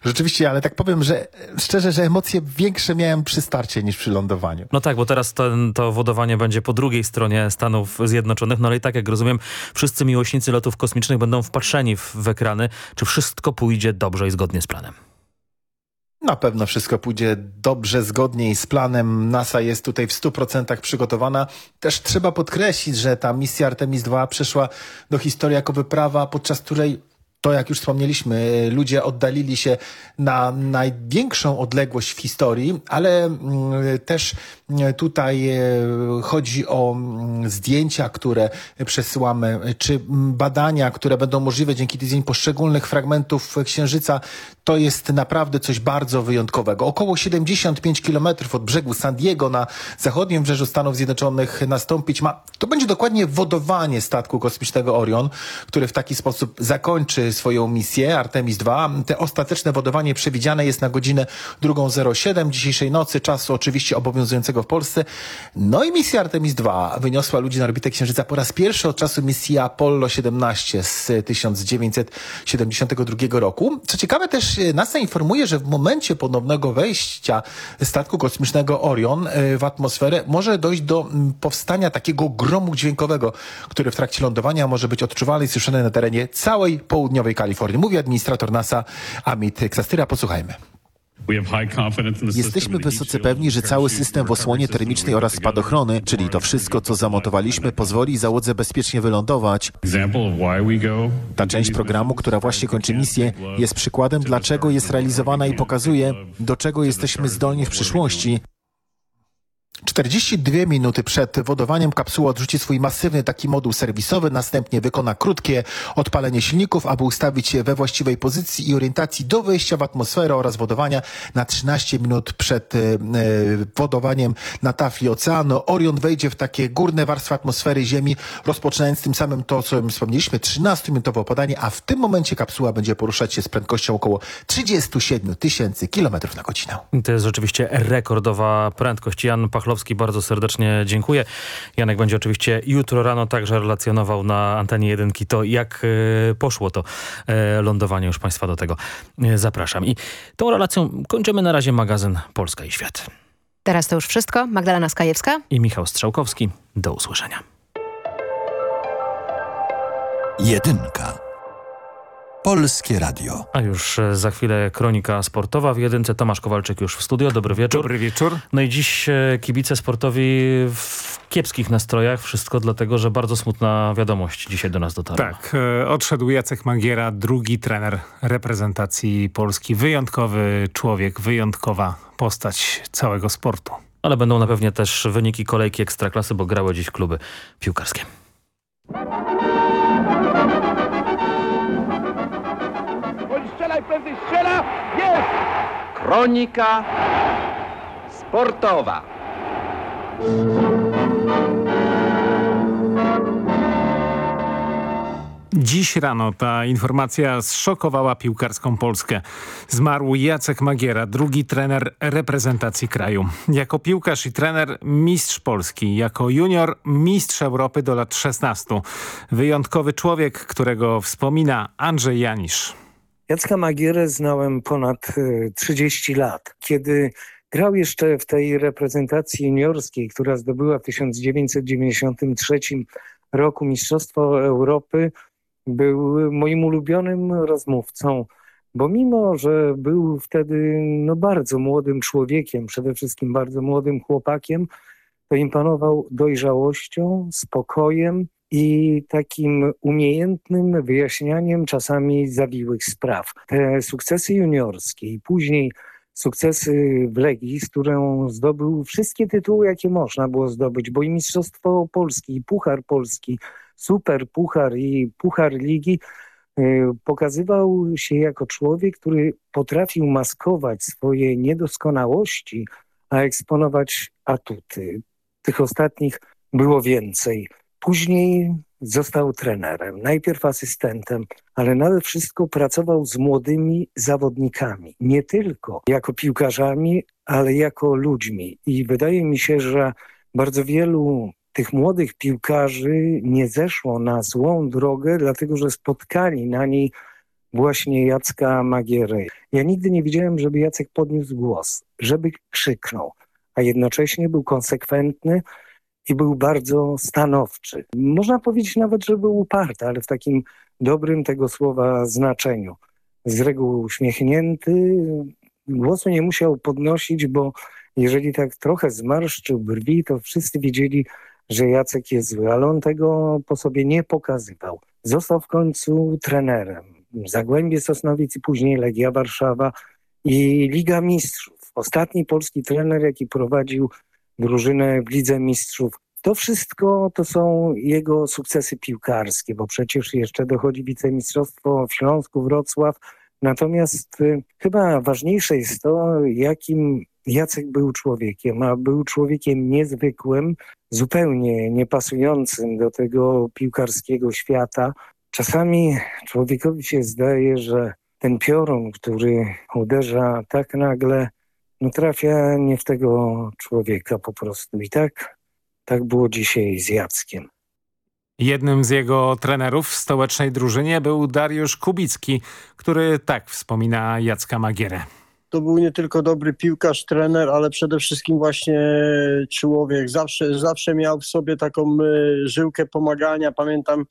Rzeczywiście, ale tak powiem, że szczerze, że emocje większe miałem przy starcie niż przy lądowaniu. No tak, bo teraz ten, to wodowanie będzie po drugiej stronie Stanów Zjednoczonych, no ale i tak jak rozumiem, wszyscy miłośnicy lotów kosmicznych będą wpatrzeni w, w ekrany. Czy wszystko pójdzie dobrze i zgodnie z planem? Na pewno wszystko pójdzie dobrze, zgodnie z planem. NASA jest tutaj w 100% przygotowana. Też trzeba podkreślić, że ta misja Artemis II przeszła do historii jako wyprawa, podczas której to, jak już wspomnieliśmy, ludzie oddalili się na największą odległość w historii, ale mm, też tutaj e, chodzi o mm, zdjęcia, które przesyłamy, czy badania, które będą możliwe dzięki tym poszczególnych fragmentów Księżyca. To jest naprawdę coś bardzo wyjątkowego. Około 75 kilometrów od brzegu San Diego na zachodnim wybrzeżu Stanów Zjednoczonych nastąpić ma, to będzie dokładnie wodowanie statku kosmicznego Orion, który w taki sposób zakończy swoją misję Artemis II. Te ostateczne wodowanie przewidziane jest na godzinę 2.07 dzisiejszej nocy, czasu oczywiście obowiązującego w Polsce. No i misja Artemis II wyniosła ludzi na orbitę Księżyca po raz pierwszy od czasu misji Apollo 17 z 1972 roku. Co ciekawe też NASA informuje, że w momencie ponownego wejścia statku kosmicznego Orion w atmosferę może dojść do powstania takiego gromu dźwiękowego, który w trakcie lądowania może być odczuwalny i słyszany na terenie całej południowej Kalifornii. Mówi administrator NASA Amit Ksastyra. Posłuchajmy. Jesteśmy wysoce pewni, że cały system w osłonie termicznej oraz spadochrony, czyli to wszystko, co zamontowaliśmy, pozwoli załodze bezpiecznie wylądować. Ta część programu, która właśnie kończy misję, jest przykładem, dlaczego jest realizowana i pokazuje, do czego jesteśmy zdolni w przyszłości. 42 minuty przed wodowaniem kapsuła odrzuci swój masywny taki moduł serwisowy, następnie wykona krótkie odpalenie silników, aby ustawić się we właściwej pozycji i orientacji do wejścia w atmosferę oraz wodowania na 13 minut przed e, wodowaniem na tafli oceanu. Orion wejdzie w takie górne warstwy atmosfery Ziemi, rozpoczynając tym samym to, co wspomnieliśmy, 13-minutowe opadanie, a w tym momencie kapsuła będzie poruszać się z prędkością około 37 tysięcy kilometrów na godzinę. To jest rzeczywiście rekordowa prędkość. Jan Pachlowski bardzo serdecznie dziękuję. Janek będzie oczywiście jutro rano także relacjonował na antenie jedynki to, jak e, poszło to e, lądowanie. Już Państwa do tego e, zapraszam. I tą relacją kończymy na razie magazyn Polska i Świat. Teraz to już wszystko. Magdalena Skajewska i Michał Strzałkowski. Do usłyszenia. Jedynka. Polskie Radio. A już e, za chwilę kronika sportowa w jedynce. Tomasz Kowalczyk już w studio. Dobry wieczór. Dobry wieczór. No i dziś e, kibice sportowi w kiepskich nastrojach. Wszystko dlatego, że bardzo smutna wiadomość dzisiaj do nas dotarła. Tak. E, odszedł Jacek Magiera, drugi trener reprezentacji Polski. Wyjątkowy człowiek, wyjątkowa postać całego sportu. Ale będą na pewno też wyniki kolejki Ekstraklasy, bo grały dziś kluby piłkarskie. Kronika sportowa. Dziś rano ta informacja zszokowała piłkarską Polskę. Zmarł Jacek Magiera, drugi trener reprezentacji kraju. Jako piłkarz i trener mistrz Polski, jako junior mistrz Europy do lat 16. Wyjątkowy człowiek, którego wspomina Andrzej Janisz. Jacka Magierę znałem ponad 30 e, lat. Kiedy grał jeszcze w tej reprezentacji juniorskiej, która zdobyła w 1993 roku Mistrzostwo Europy, był moim ulubionym rozmówcą, bo mimo, że był wtedy no, bardzo młodym człowiekiem, przede wszystkim bardzo młodym chłopakiem, to imponował dojrzałością, spokojem, i takim umiejętnym wyjaśnianiem czasami zawiłych spraw. Te sukcesy juniorskie i później sukcesy w Legii, z którą zdobył wszystkie tytuły, jakie można było zdobyć, bo i Mistrzostwo Polski, i Puchar Polski, Super Puchar i Puchar Ligi, y, pokazywał się jako człowiek, który potrafił maskować swoje niedoskonałości, a eksponować atuty. Tych ostatnich było więcej. Później został trenerem, najpierw asystentem, ale nade wszystko pracował z młodymi zawodnikami. Nie tylko jako piłkarzami, ale jako ludźmi. I wydaje mi się, że bardzo wielu tych młodych piłkarzy nie zeszło na złą drogę, dlatego że spotkali na niej właśnie Jacka Magiery. Ja nigdy nie widziałem, żeby Jacek podniósł głos, żeby krzyknął, a jednocześnie był konsekwentny, i był bardzo stanowczy. Można powiedzieć nawet, że był uparty, ale w takim dobrym tego słowa znaczeniu. Z reguły uśmiechnięty, głosu nie musiał podnosić, bo jeżeli tak trochę zmarszczył brwi, to wszyscy wiedzieli, że Jacek jest zły, ale on tego po sobie nie pokazywał. Został w końcu trenerem. Zagłębie Sosnowiec i później Legia Warszawa i Liga Mistrzów. Ostatni polski trener, jaki prowadził drużynę w Lidze Mistrzów. To wszystko to są jego sukcesy piłkarskie, bo przecież jeszcze dochodzi wicemistrzostwo w Śląsku, Wrocław. Natomiast y, chyba ważniejsze jest to, jakim Jacek był człowiekiem, a był człowiekiem niezwykłym, zupełnie niepasującym do tego piłkarskiego świata. Czasami człowiekowi się zdaje, że ten piorun, który uderza tak nagle, trafia nie w tego człowieka po prostu. I tak, tak było dzisiaj z Jackiem. Jednym z jego trenerów w stołecznej drużynie był Dariusz Kubicki, który tak wspomina Jacka Magierę. To był nie tylko dobry piłkarz, trener, ale przede wszystkim właśnie człowiek. Zawsze, zawsze miał w sobie taką e, żyłkę pomagania. Pamiętam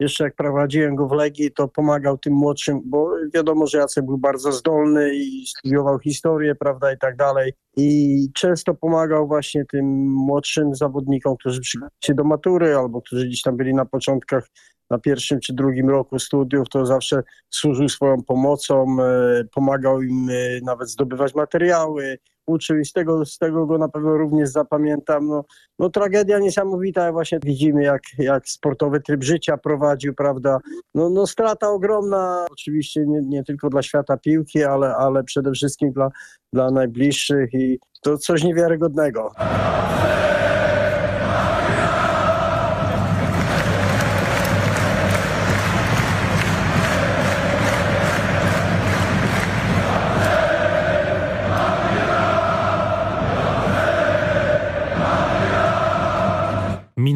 jeszcze jak prowadziłem go w Legii, to pomagał tym młodszym, bo wiadomo, że Jacek był bardzo zdolny i studiował historię, prawda, i tak dalej. I często pomagał właśnie tym młodszym zawodnikom, którzy przygotowali się do matury albo którzy gdzieś tam byli na początkach, na pierwszym czy drugim roku studiów, to zawsze służył swoją pomocą, e, pomagał im e, nawet zdobywać materiały, uczył i z tego, z tego go na pewno również zapamiętam. No, no tragedia niesamowita, właśnie widzimy jak, jak sportowy tryb życia prowadził, prawda. No, no strata ogromna, oczywiście nie, nie tylko dla świata piłki, ale, ale przede wszystkim dla, dla najbliższych i to coś niewiarygodnego.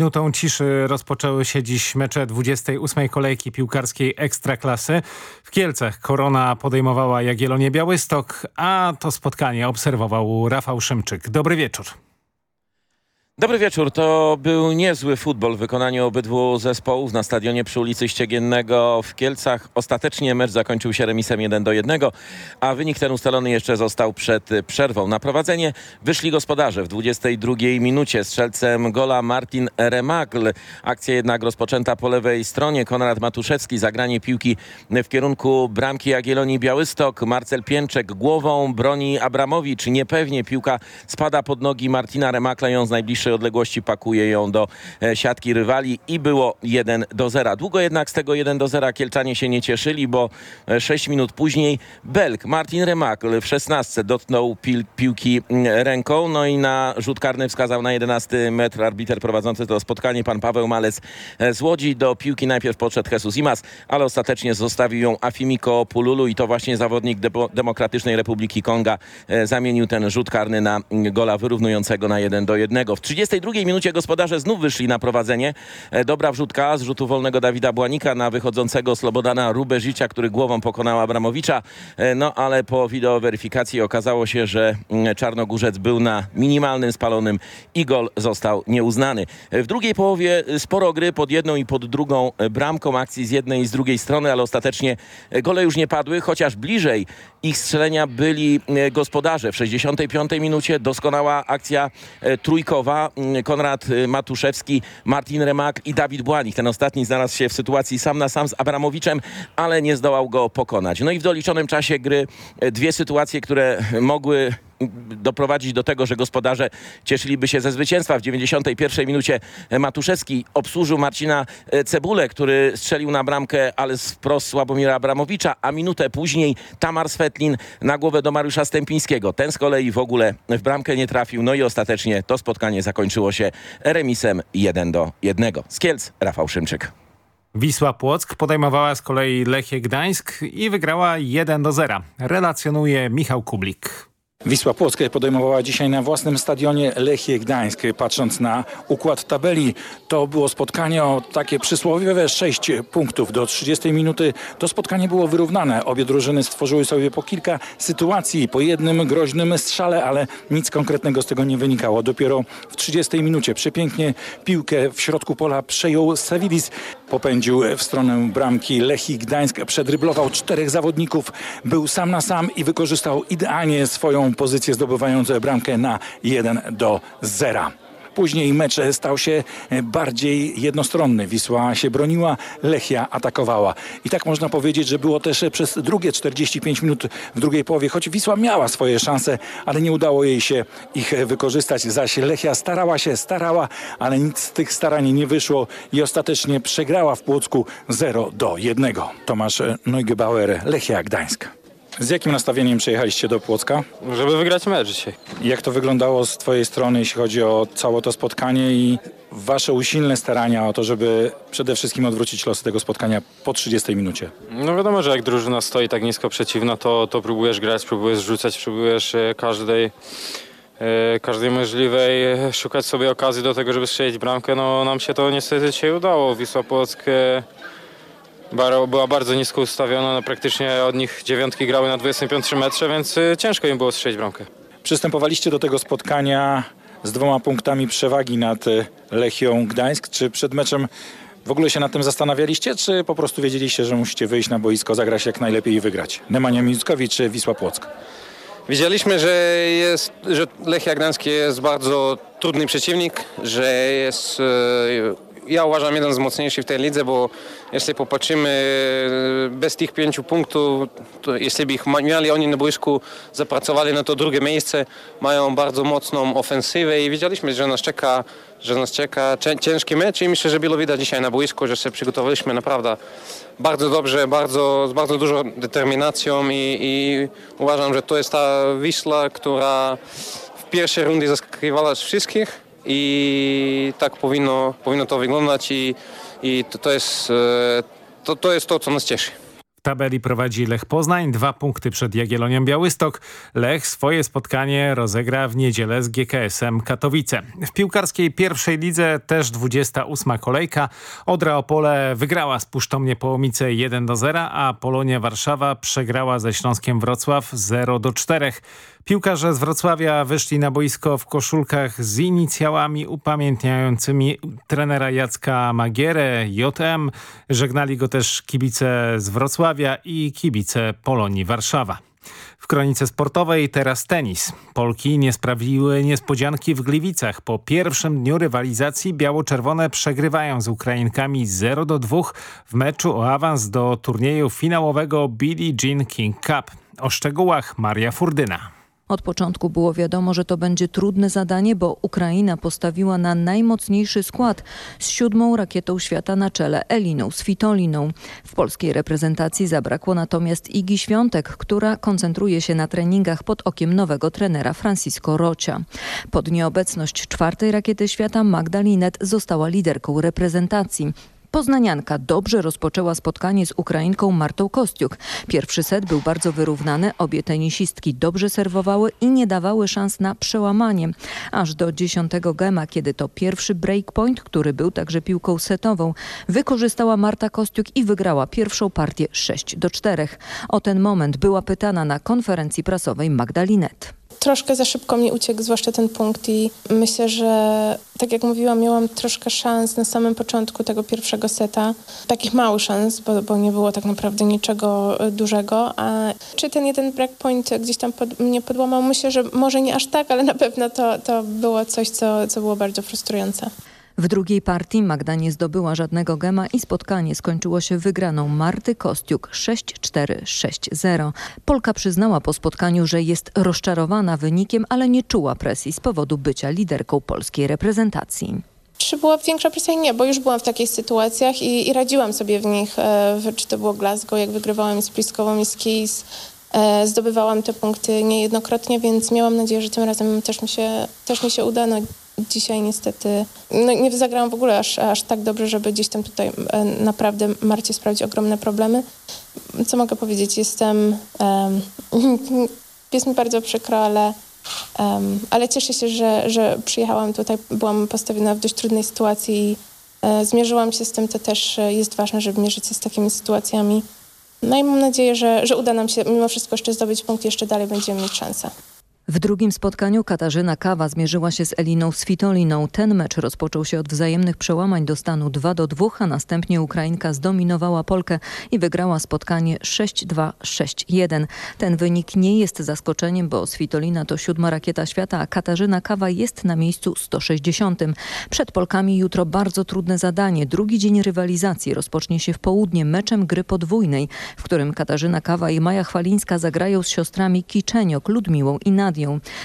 Minutą ciszy rozpoczęły się dziś mecze 28. kolejki piłkarskiej Ekstraklasy. W Kielcach Korona podejmowała Jagiellonię Białystok, a to spotkanie obserwował Rafał Szymczyk. Dobry wieczór. Dobry wieczór. To był niezły futbol w wykonaniu obydwu zespołów na stadionie przy ulicy Ściegiennego w Kielcach. Ostatecznie mecz zakończył się remisem 1 do 1, a wynik ten ustalony jeszcze został przed przerwą. Na prowadzenie wyszli gospodarze w 22 minucie strzelcem gola Martin Remagl. Akcja jednak rozpoczęta po lewej stronie. Konrad Matuszewski zagranie piłki w kierunku bramki Jagiellonii Białystok. Marcel Pięczek głową broni Abramowicz. Niepewnie piłka spada pod nogi Martina Remakla ją z najbliższej odległości pakuje ją do e, siatki rywali i było 1 do 0. Długo jednak z tego 1 do 0 Kielczanie się nie cieszyli, bo 6 minut później Belk, Martin Remakl w 16 dotknął piłki ręką, no i na rzut karny wskazał na 11 metr arbiter prowadzący to spotkanie, pan Paweł Males e, z Łodzi. Do piłki najpierw podszedł Jesus Imas, ale ostatecznie zostawił ją Afimiko Pululu i to właśnie zawodnik Demokratycznej Republiki Konga e, zamienił ten rzut karny na gola wyrównującego na 1 do 1. W 32 minucie gospodarze znów wyszli na prowadzenie. E, dobra wrzutka z rzutu wolnego Dawida Błanika na wychodzącego Slobodana Rubezicia, który głową pokonał Abramowicza. E, no ale po wideoweryfikacji okazało się, że mm, Czarnogórzec był na minimalnym spalonym i gol został nieuznany. E, w drugiej połowie sporo gry pod jedną i pod drugą bramką akcji z jednej i z drugiej strony, ale ostatecznie gole już nie padły, chociaż bliżej ich strzelenia byli gospodarze. W 65 minucie doskonała akcja trójkowa. Mm, Konrad y, Matuszewski, Martin Remak i Dawid Błanik. Ten ostatni znalazł się w sytuacji sam na sam z Abramowiczem, ale nie zdołał go pokonać. No i w doliczonym czasie gry y, dwie sytuacje, które mogły doprowadzić do tego, że gospodarze cieszyliby się ze zwycięstwa. W 91 minucie Matuszewski obsłużył Marcina e, Cebulę, który strzelił na bramkę, ale wprost Sławomira Abramowicza, a minutę później Tamar Svetlin na głowę do Mariusza Stępińskiego. Ten z kolei w ogóle w bramkę nie trafił, no i ostatecznie to spotkanie zakończyło się remisem 1 do 1. Z Kielc, Rafał Szymczyk. Wisła Płock podejmowała z kolei Lechię Gdańsk i wygrała 1 do 0. Relacjonuje Michał Kublik. Wisła Płock podejmowała dzisiaj na własnym stadionie Lechie Gdańsk. Patrząc na układ tabeli, to było spotkanie o takie przysłowiowe 6 punktów. Do 30 minuty to spotkanie było wyrównane. Obie drużyny stworzyły sobie po kilka sytuacji, po jednym groźnym strzale, ale nic konkretnego z tego nie wynikało. Dopiero w 30 minucie przepięknie piłkę w środku pola przejął Savilis. Popędził w stronę bramki Lechii Gdańsk, przedryblował czterech zawodników, był sam na sam i wykorzystał idealnie swoją pozycję zdobywając bramkę na 1 do 0. Później mecz stał się bardziej jednostronny. Wisła się broniła, Lechia atakowała. I tak można powiedzieć, że było też przez drugie 45 minut w drugiej połowie, choć Wisła miała swoje szanse, ale nie udało jej się ich wykorzystać. Zaś Lechia starała się, starała, ale nic z tych starań nie wyszło i ostatecznie przegrała w Płocku 0 do 1. Tomasz Neugebauer, Lechia Gdańsk. Z jakim nastawieniem przyjechaliście do Płocka? Żeby wygrać mecz dzisiaj. Jak to wyglądało z twojej strony, jeśli chodzi o całe to spotkanie i wasze usilne starania o to, żeby przede wszystkim odwrócić losy tego spotkania po 30 minucie? No wiadomo, że jak drużyna stoi tak nisko przeciwna, to, to próbujesz grać, próbujesz rzucać, próbujesz e, każdej e, każdej możliwej szukać sobie okazji do tego, żeby strzelić bramkę. No nam się to niestety dzisiaj udało. Wisła Płock e, była bardzo nisko ustawiona, no praktycznie od nich dziewiątki grały na 25 metrze, więc y, ciężko im było strzelić bramkę. Przystępowaliście do tego spotkania z dwoma punktami przewagi nad y, Lechią Gdańsk. Czy przed meczem w ogóle się nad tym zastanawialiście, czy po prostu wiedzieliście, że musicie wyjść na boisko, zagrać jak najlepiej i wygrać? Nemanja Micuckowicz czy Wisła Płock? Wiedzieliśmy, że, jest, że Lechia Gdańsk jest bardzo trudny przeciwnik, że jest ja uważam jeden z mocniejszych w tej lidze, bo jeśli popatrzymy e, bez tych pięciu punktów, jeśli by ich mieli oni na boisku, zapracowali na to drugie miejsce, mają bardzo mocną ofensywę i widzieliśmy, że nas czeka, że nas czeka ciężki mecz i myślę, że było widać dzisiaj na boisku, że się przygotowaliśmy naprawdę bardzo dobrze, bardzo, z bardzo dużą determinacją i, i uważam, że to jest ta Wisla, która w pierwszej rundzie zaskakiwała wszystkich i tak powinno, powinno to wyglądać i, i to, to, jest, e, to, to jest to, co nas cieszy. Tabeli prowadzi Lech Poznań, dwa punkty przed Jagiellonią Białystok. Lech swoje spotkanie rozegra w niedzielę z GKS-em Katowice. W piłkarskiej pierwszej lidze też 28 kolejka. Odra Opole wygrała z Pusztomnie Połomice 1 do 0, a Polonia Warszawa przegrała ze Śląskiem Wrocław 0 do 4. Piłkarze z Wrocławia wyszli na boisko w koszulkach z inicjałami upamiętniającymi trenera Jacka Magierę, JM. Żegnali go też kibice z Wrocławia i kibice Polonii Warszawa. W kronice sportowej teraz tenis. Polki nie sprawiły niespodzianki w Gliwicach. Po pierwszym dniu rywalizacji biało-czerwone przegrywają z Ukrainkami 0 do 2 w meczu o awans do turnieju finałowego Billie Jean King Cup. O szczegółach Maria Furdyna. Od początku było wiadomo, że to będzie trudne zadanie, bo Ukraina postawiła na najmocniejszy skład z siódmą rakietą świata na czele Eliną Svitoliną. W polskiej reprezentacji zabrakło natomiast Igi Świątek, która koncentruje się na treningach pod okiem nowego trenera Francisco Rocia. Pod nieobecność czwartej rakiety świata Magdalinet została liderką reprezentacji. Poznanianka dobrze rozpoczęła spotkanie z Ukrainką Martą Kostiuk. Pierwszy set był bardzo wyrównany, obie tenisistki dobrze serwowały i nie dawały szans na przełamanie. Aż do dziesiątego gema, kiedy to pierwszy breakpoint, który był także piłką setową, wykorzystała Marta Kostiuk i wygrała pierwszą partię 6 do 4. O ten moment była pytana na konferencji prasowej Magdalinet troszkę za szybko mi uciekł, zwłaszcza ten punkt i myślę, że tak jak mówiłam, miałam troszkę szans na samym początku tego pierwszego seta. Takich małych szans, bo, bo nie było tak naprawdę niczego e, dużego. A czy ten jeden breakpoint gdzieś tam pod, mnie podłamał? Myślę, że może nie aż tak, ale na pewno to, to było coś, co, co było bardzo frustrujące. W drugiej partii Magda nie zdobyła żadnego gema i spotkanie skończyło się wygraną Marty Kostiuk 6-4-6-0. Polka przyznała po spotkaniu, że jest rozczarowana wynikiem, ale nie czuła presji z powodu bycia liderką polskiej reprezentacji. Czy była większa presja? Nie, bo już byłam w takich sytuacjach i, i radziłam sobie w nich, e, czy to było Glasgow, jak wygrywałam z Pliskową i z Keys, e, zdobywałam te punkty niejednokrotnie, więc miałam nadzieję, że tym razem też mi się, też mi się uda. No, dzisiaj niestety no, nie zagrałam w ogóle aż, aż tak dobrze, żeby gdzieś tam tutaj e, naprawdę Marcie sprawdzić ogromne problemy. Co mogę powiedzieć? Jestem... Jest mi bardzo przykro, ale, ale cieszę się, że, że przyjechałam tutaj. Byłam postawiona w dość trudnej sytuacji i e, zmierzyłam się z tym. To też jest ważne, żeby mierzyć się z takimi sytuacjami. No i mam nadzieję, że, że uda nam się mimo wszystko jeszcze zdobyć punkt. Jeszcze dalej będziemy mieć szansę. W drugim spotkaniu Katarzyna Kawa zmierzyła się z Eliną Svitoliną. Ten mecz rozpoczął się od wzajemnych przełamań do stanu 2 do 2, a następnie Ukrainka zdominowała Polkę i wygrała spotkanie 6-2-6-1. Ten wynik nie jest zaskoczeniem, bo Svitolina to siódma rakieta świata, a Katarzyna Kawa jest na miejscu 160. Przed Polkami jutro bardzo trudne zadanie. Drugi dzień rywalizacji rozpocznie się w południe meczem gry podwójnej, w którym Katarzyna Kawa i Maja Chwalińska zagrają z siostrami Kiczeniok, Ludmiłą i Nadią.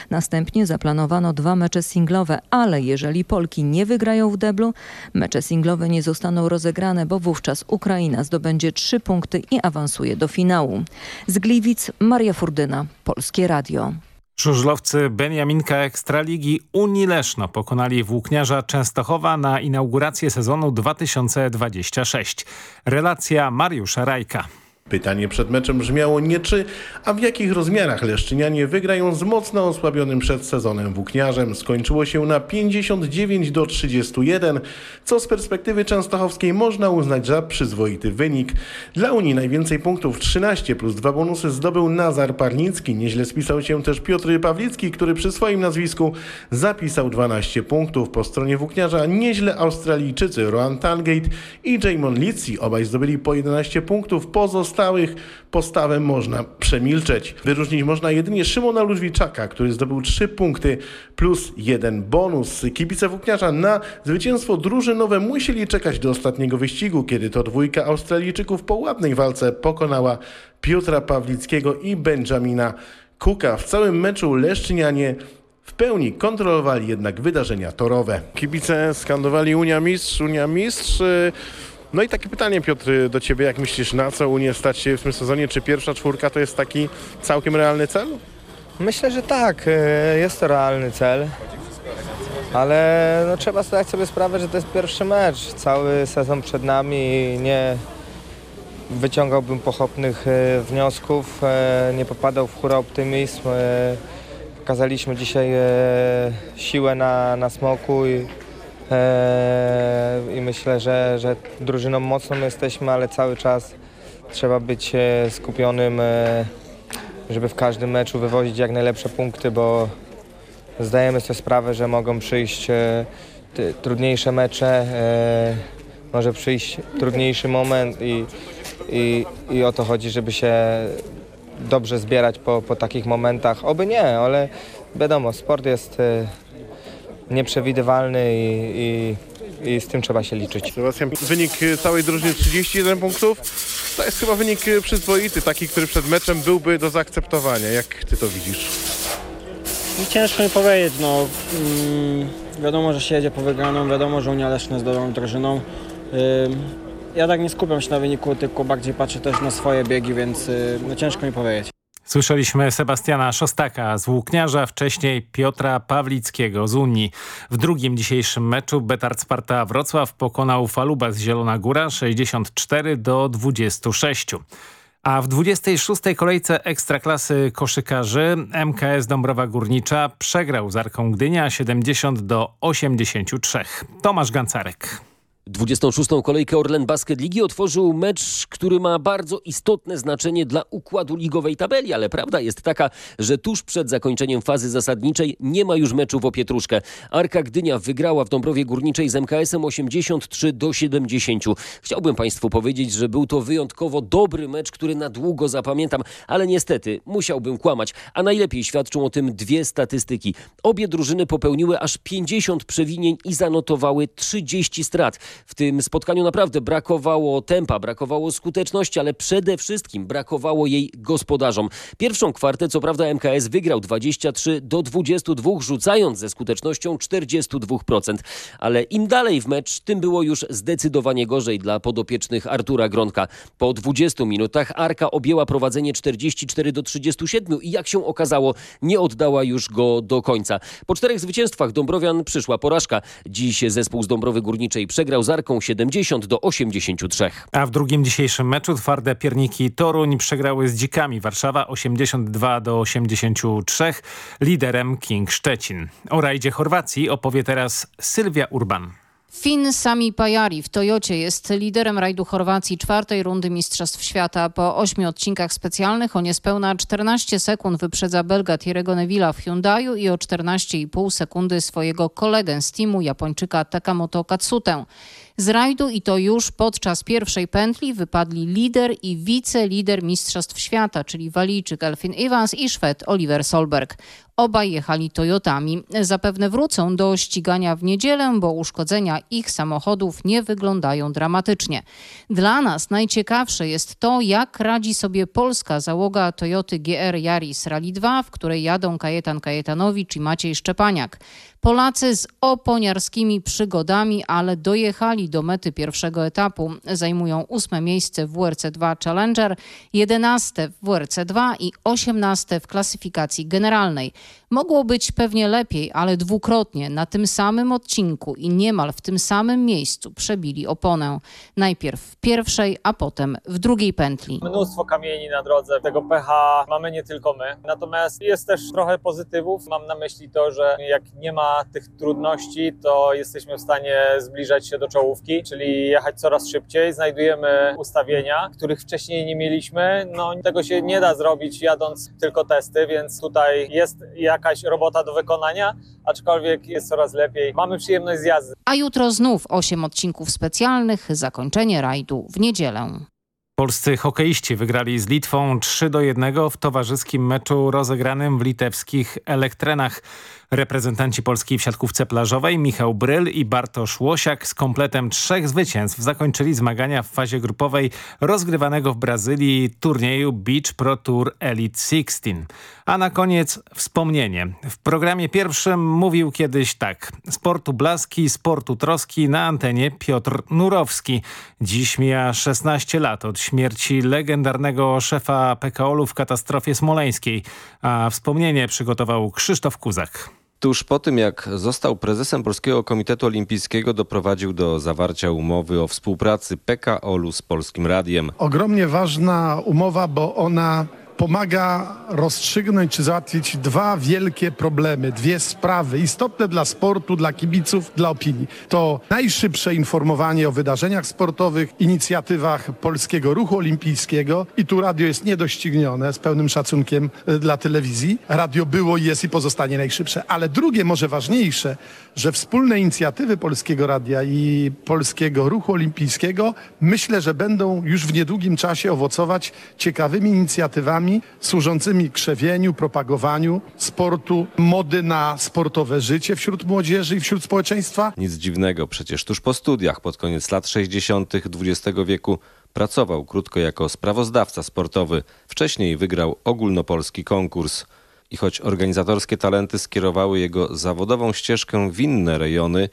Następnie zaplanowano dwa mecze singlowe, ale jeżeli Polki nie wygrają w deblu, mecze singlowe nie zostaną rozegrane, bo wówczas Ukraina zdobędzie trzy punkty i awansuje do finału. Z Gliwic Maria Furdyna, Polskie Radio. Żużlowcy Beniaminka Ekstraligi Unii Leszno pokonali włókniarza Częstochowa na inaugurację sezonu 2026. Relacja Mariusza Rajka. Pytanie przed meczem brzmiało nie czy, a w jakich rozmiarach Leszczynianie wygrają z mocno osłabionym przed sezonem włókniarzem. Skończyło się na 59 do 31, co z perspektywy częstochowskiej można uznać za przyzwoity wynik. Dla Unii najwięcej punktów 13 plus dwa bonusy zdobył Nazar Parnicki. Nieźle spisał się też Piotr Pawlicki, który przy swoim nazwisku zapisał 12 punktów. Po stronie włókniarza nieźle Australijczycy Roan Tangate i Jamon Litsi. Obaj zdobyli po 11 punktów. Pozostali pozostałych postawę można przemilczeć. Wyróżnić można jedynie Szymona Ludwiczaka, który zdobył 3 punkty plus jeden bonus. Kibice Włókniarza na zwycięstwo drużynowe musieli czekać do ostatniego wyścigu, kiedy to dwójka Australijczyków po ładnej walce pokonała Piotra Pawlickiego i Benjamina Kuka. W całym meczu Leszczynianie w pełni kontrolowali jednak wydarzenia torowe. Kibice skandowali Unia Mistrz, Unia Mistrz. No i takie pytanie Piotr do Ciebie, jak myślisz na co Unię stać się w tym sezonie? Czy pierwsza czwórka to jest taki całkiem realny cel? Myślę, że tak, e, jest to realny cel, ale no, trzeba zdać sobie sprawę, że to jest pierwszy mecz. Cały sezon przed nami i nie wyciągałbym pochopnych e, wniosków, e, nie popadał w hura optymizm. Pokazaliśmy dzisiaj siłę na, na smoku i, i myślę, że, że drużyną mocną jesteśmy, ale cały czas trzeba być skupionym żeby w każdym meczu wywozić jak najlepsze punkty, bo zdajemy sobie sprawę, że mogą przyjść e, trudniejsze mecze, e, może przyjść trudniejszy moment i, i, i o to chodzi, żeby się dobrze zbierać po, po takich momentach. Oby nie, ale wiadomo, sport jest e, nieprzewidywalny i, i, i z tym trzeba się liczyć. Sebastian, wynik całej drużyny 31 punktów. To jest chyba wynik przyzwoity, taki, który przed meczem byłby do zaakceptowania. Jak ty to widzisz? Ciężko mi powiedzieć, no mm, wiadomo, że się jedzie po wygraną, wiadomo, że Unia Leszno jest dobrą drużyną. ja tak nie skupiam się na wyniku, tylko bardziej patrzę też na swoje biegi, więc y, no, ciężko mi powiedzieć. Słyszeliśmy Sebastiana Szostaka z Włókniarza, wcześniej Piotra Pawlickiego z Unii. W drugim dzisiejszym meczu Betard Sparta Wrocław pokonał Faluba z Zielona Góra 64 do 26. A w 26. kolejce Ekstraklasy koszykarzy MKS Dąbrowa Górnicza przegrał z Arką Gdynia 70 do 83. Tomasz Gancarek. 26. kolejkę Orlen Basket Ligi otworzył mecz, który ma bardzo istotne znaczenie dla układu ligowej tabeli, ale prawda jest taka, że tuż przed zakończeniem fazy zasadniczej nie ma już meczów o Pietruszkę. Arka Gdynia wygrała w Dąbrowie Górniczej z MKS-em 83 do 70. Chciałbym Państwu powiedzieć, że był to wyjątkowo dobry mecz, który na długo zapamiętam, ale niestety musiałbym kłamać, a najlepiej świadczą o tym dwie statystyki. Obie drużyny popełniły aż 50 przewinień i zanotowały 30 strat. W tym spotkaniu naprawdę brakowało tempa, brakowało skuteczności, ale przede wszystkim brakowało jej gospodarzom. Pierwszą kwartę, co prawda, MKS wygrał 23 do 22, rzucając ze skutecznością 42%. Ale im dalej w mecz, tym było już zdecydowanie gorzej dla podopiecznych Artura Gronka. Po 20 minutach Arka objęła prowadzenie 44 do 37 i jak się okazało, nie oddała już go do końca. Po czterech zwycięstwach Dąbrowian przyszła porażka. Dziś zespół z Dąbrowy Górniczej przegrał z Arką 70 do 83. A w drugim dzisiejszym meczu twarde pierniki Toruń przegrały z Dzikami Warszawa 82 do 83. Liderem King Szczecin. O rajdzie Chorwacji opowie teraz Sylwia Urban. Fin Sami Pajari w Toyocie jest liderem rajdu Chorwacji czwartej rundy Mistrzostw Świata. Po ośmiu odcinkach specjalnych o niespełna 14 sekund wyprzedza Belga Thierry'ego Neville'a w Hyundaiu i o 14,5 sekundy swojego kolegę z teamu Japończyka Takamoto Katsutę. Z rajdu i to już podczas pierwszej pętli wypadli lider i wicelider Mistrzostw Świata, czyli Walijczyk Elfin Evans i Szwed Oliver Solberg. Obaj jechali Toyotami. Zapewne wrócą do ścigania w niedzielę, bo uszkodzenia ich samochodów nie wyglądają dramatycznie. Dla nas najciekawsze jest to, jak radzi sobie polska załoga Toyoty GR Yaris Rally 2, w której jadą Kajetan Kajetanowicz i Maciej Szczepaniak. Polacy z oponiarskimi przygodami, ale dojechali do mety pierwszego etapu. Zajmują ósme miejsce w WRC2 Challenger, jedenaste w WRC2 i osiemnaste w klasyfikacji generalnej. Mogło być pewnie lepiej, ale dwukrotnie na tym samym odcinku i niemal w tym samym miejscu przebili oponę. Najpierw w pierwszej, a potem w drugiej pętli. Mnóstwo kamieni na drodze, tego pecha mamy nie tylko my. Natomiast jest też trochę pozytywów. Mam na myśli to, że jak nie ma tych trudności, to jesteśmy w stanie zbliżać się do czołówki, czyli jechać coraz szybciej. Znajdujemy ustawienia, których wcześniej nie mieliśmy. No tego się nie da zrobić jadąc tylko testy, więc tutaj jest jakaś robota do wykonania, aczkolwiek jest coraz lepiej. Mamy przyjemność z jazdy. A jutro znów 8 odcinków specjalnych, zakończenie rajdu w niedzielę. Polscy hokeiści wygrali z Litwą 3 do 1 w towarzyskim meczu rozegranym w litewskich Elektrenach. Reprezentanci Polski w siatkówce plażowej Michał Bryl i Bartosz Łosiak z kompletem trzech zwycięstw zakończyli zmagania w fazie grupowej rozgrywanego w Brazylii turnieju Beach Pro Tour Elite 16. A na koniec wspomnienie. W programie pierwszym mówił kiedyś tak. Sportu blaski, sportu troski na antenie Piotr Nurowski. Dziś mija 16 lat od śmierci legendarnego szefa PKOL-u w katastrofie smoleńskiej. A wspomnienie przygotował Krzysztof Kuzak. Tuż po tym, jak został prezesem Polskiego Komitetu Olimpijskiego, doprowadził do zawarcia umowy o współpracy PKOL-u z Polskim Radiem. Ogromnie ważna umowa, bo ona pomaga rozstrzygnąć czy załatwić dwa wielkie problemy, dwie sprawy istotne dla sportu, dla kibiców, dla opinii. To najszybsze informowanie o wydarzeniach sportowych, inicjatywach Polskiego Ruchu Olimpijskiego i tu radio jest niedoścignione z pełnym szacunkiem e, dla telewizji. Radio było, jest i pozostanie najszybsze. Ale drugie, może ważniejsze, że wspólne inicjatywy Polskiego Radia i Polskiego Ruchu Olimpijskiego myślę, że będą już w niedługim czasie owocować ciekawymi inicjatywami służącymi krzewieniu, propagowaniu sportu, mody na sportowe życie wśród młodzieży i wśród społeczeństwa. Nic dziwnego, przecież tuż po studiach pod koniec lat 60. XX wieku pracował krótko jako sprawozdawca sportowy. Wcześniej wygrał ogólnopolski konkurs. I choć organizatorskie talenty skierowały jego zawodową ścieżkę w inne rejony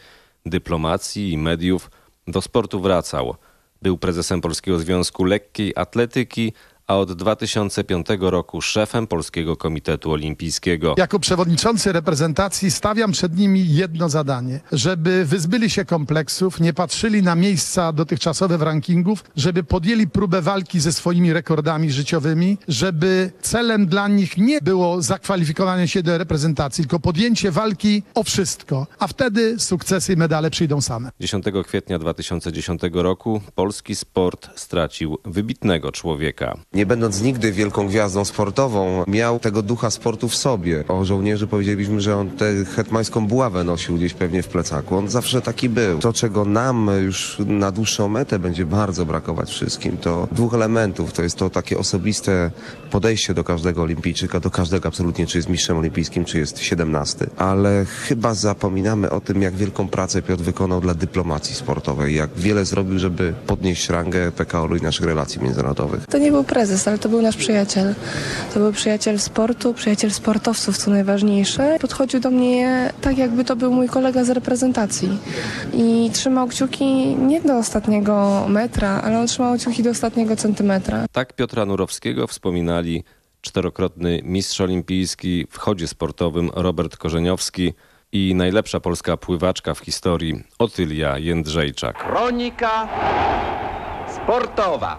dyplomacji i mediów, do sportu wracał. Był prezesem Polskiego Związku Lekkiej Atletyki, a od 2005 roku szefem Polskiego Komitetu Olimpijskiego. Jako przewodniczący reprezentacji stawiam przed nimi jedno zadanie, żeby wyzbyli się kompleksów, nie patrzyli na miejsca dotychczasowe w rankingów, żeby podjęli próbę walki ze swoimi rekordami życiowymi, żeby celem dla nich nie było zakwalifikowanie się do reprezentacji, tylko podjęcie walki o wszystko, a wtedy sukcesy i medale przyjdą same. 10 kwietnia 2010 roku polski sport stracił wybitnego człowieka nie będąc nigdy wielką gwiazdą sportową, miał tego ducha sportu w sobie. O żołnierzu powiedzielibyśmy, że on tę hetmańską buławę nosił gdzieś pewnie w plecaku. On zawsze taki był. To, czego nam już na dłuższą metę będzie bardzo brakować wszystkim, to dwóch elementów. To jest to takie osobiste podejście do każdego olimpijczyka, do każdego absolutnie, czy jest mistrzem olimpijskim, czy jest siedemnasty. Ale chyba zapominamy o tym, jak wielką pracę Piotr wykonał dla dyplomacji sportowej, jak wiele zrobił, żeby podnieść rangę PKO-u i naszych relacji międzynarodowych. To nie był prezes prezes, ale to był nasz przyjaciel. To był przyjaciel sportu, przyjaciel sportowców, co najważniejsze. Podchodził do mnie tak, jakby to był mój kolega z reprezentacji. I trzymał kciuki nie do ostatniego metra, ale on trzymał kciuki do ostatniego centymetra. Tak Piotra Nurowskiego wspominali czterokrotny mistrz olimpijski w chodzie sportowym Robert Korzeniowski i najlepsza polska pływaczka w historii Otylia Jędrzejczak. Kronika sportowa.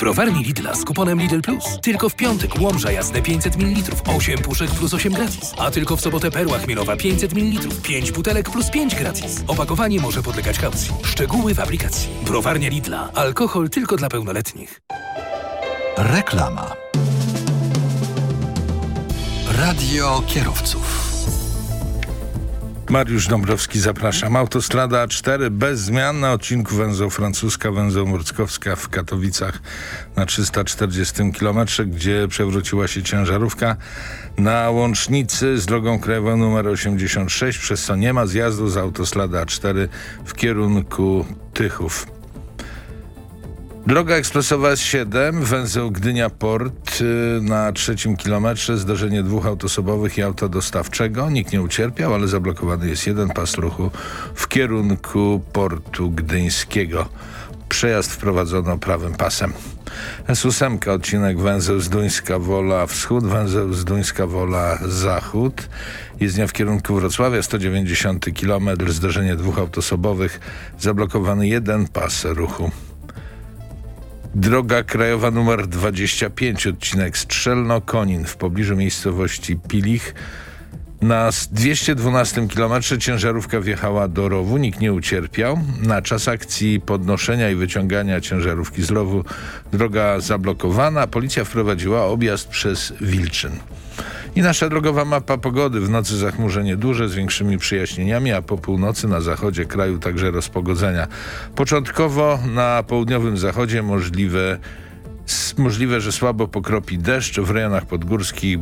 browarni Lidla z kuponem Lidl Plus. Tylko w piątek łomża jasne 500 ml, 8 puszek plus 8 gratis. A tylko w sobotę perła chmielowa 500 ml, 5 butelek plus 5 gratis. Opakowanie może podlegać kaucji. Szczegóły w aplikacji. Browarnia Lidla. Alkohol tylko dla pełnoletnich. Reklama. Radio kierowców. Mariusz Dąbrowski, zapraszam. Autostrada A4 bez zmian na odcinku węzeł francuska, węzeł Murckowska w Katowicach na 340 km, gdzie przewróciła się ciężarówka na łącznicy z drogą krajową nr 86, przez co nie ma zjazdu z autostrady A4 w kierunku Tychów. Droga ekspresowa S7, węzeł Gdynia-Port y, na trzecim kilometrze, zdarzenie dwóch autosobowych i auta dostawczego. Nikt nie ucierpiał, ale zablokowany jest jeden pas ruchu w kierunku portu gdyńskiego. Przejazd wprowadzono prawym pasem. S8, odcinek węzeł Zduńska Wola Wschód, węzeł Zduńska Wola Zachód. Jezdnia w kierunku Wrocławia, 190 km, zdarzenie dwóch autosobowych, zablokowany jeden pas ruchu. Droga krajowa nr 25, odcinek Strzelno-Konin w pobliżu miejscowości Pilich. Na 212 km ciężarówka wjechała do rowu, nikt nie ucierpiał. Na czas akcji podnoszenia i wyciągania ciężarówki z rowu droga zablokowana. Policja wprowadziła objazd przez Wilczyn. I nasza drogowa mapa pogody. W nocy zachmurzenie duże z większymi przyjaśnieniami, a po północy na zachodzie kraju także rozpogodzenia. Początkowo na południowym zachodzie możliwe, możliwe że słabo pokropi deszcz. W rejonach podgórskich będzie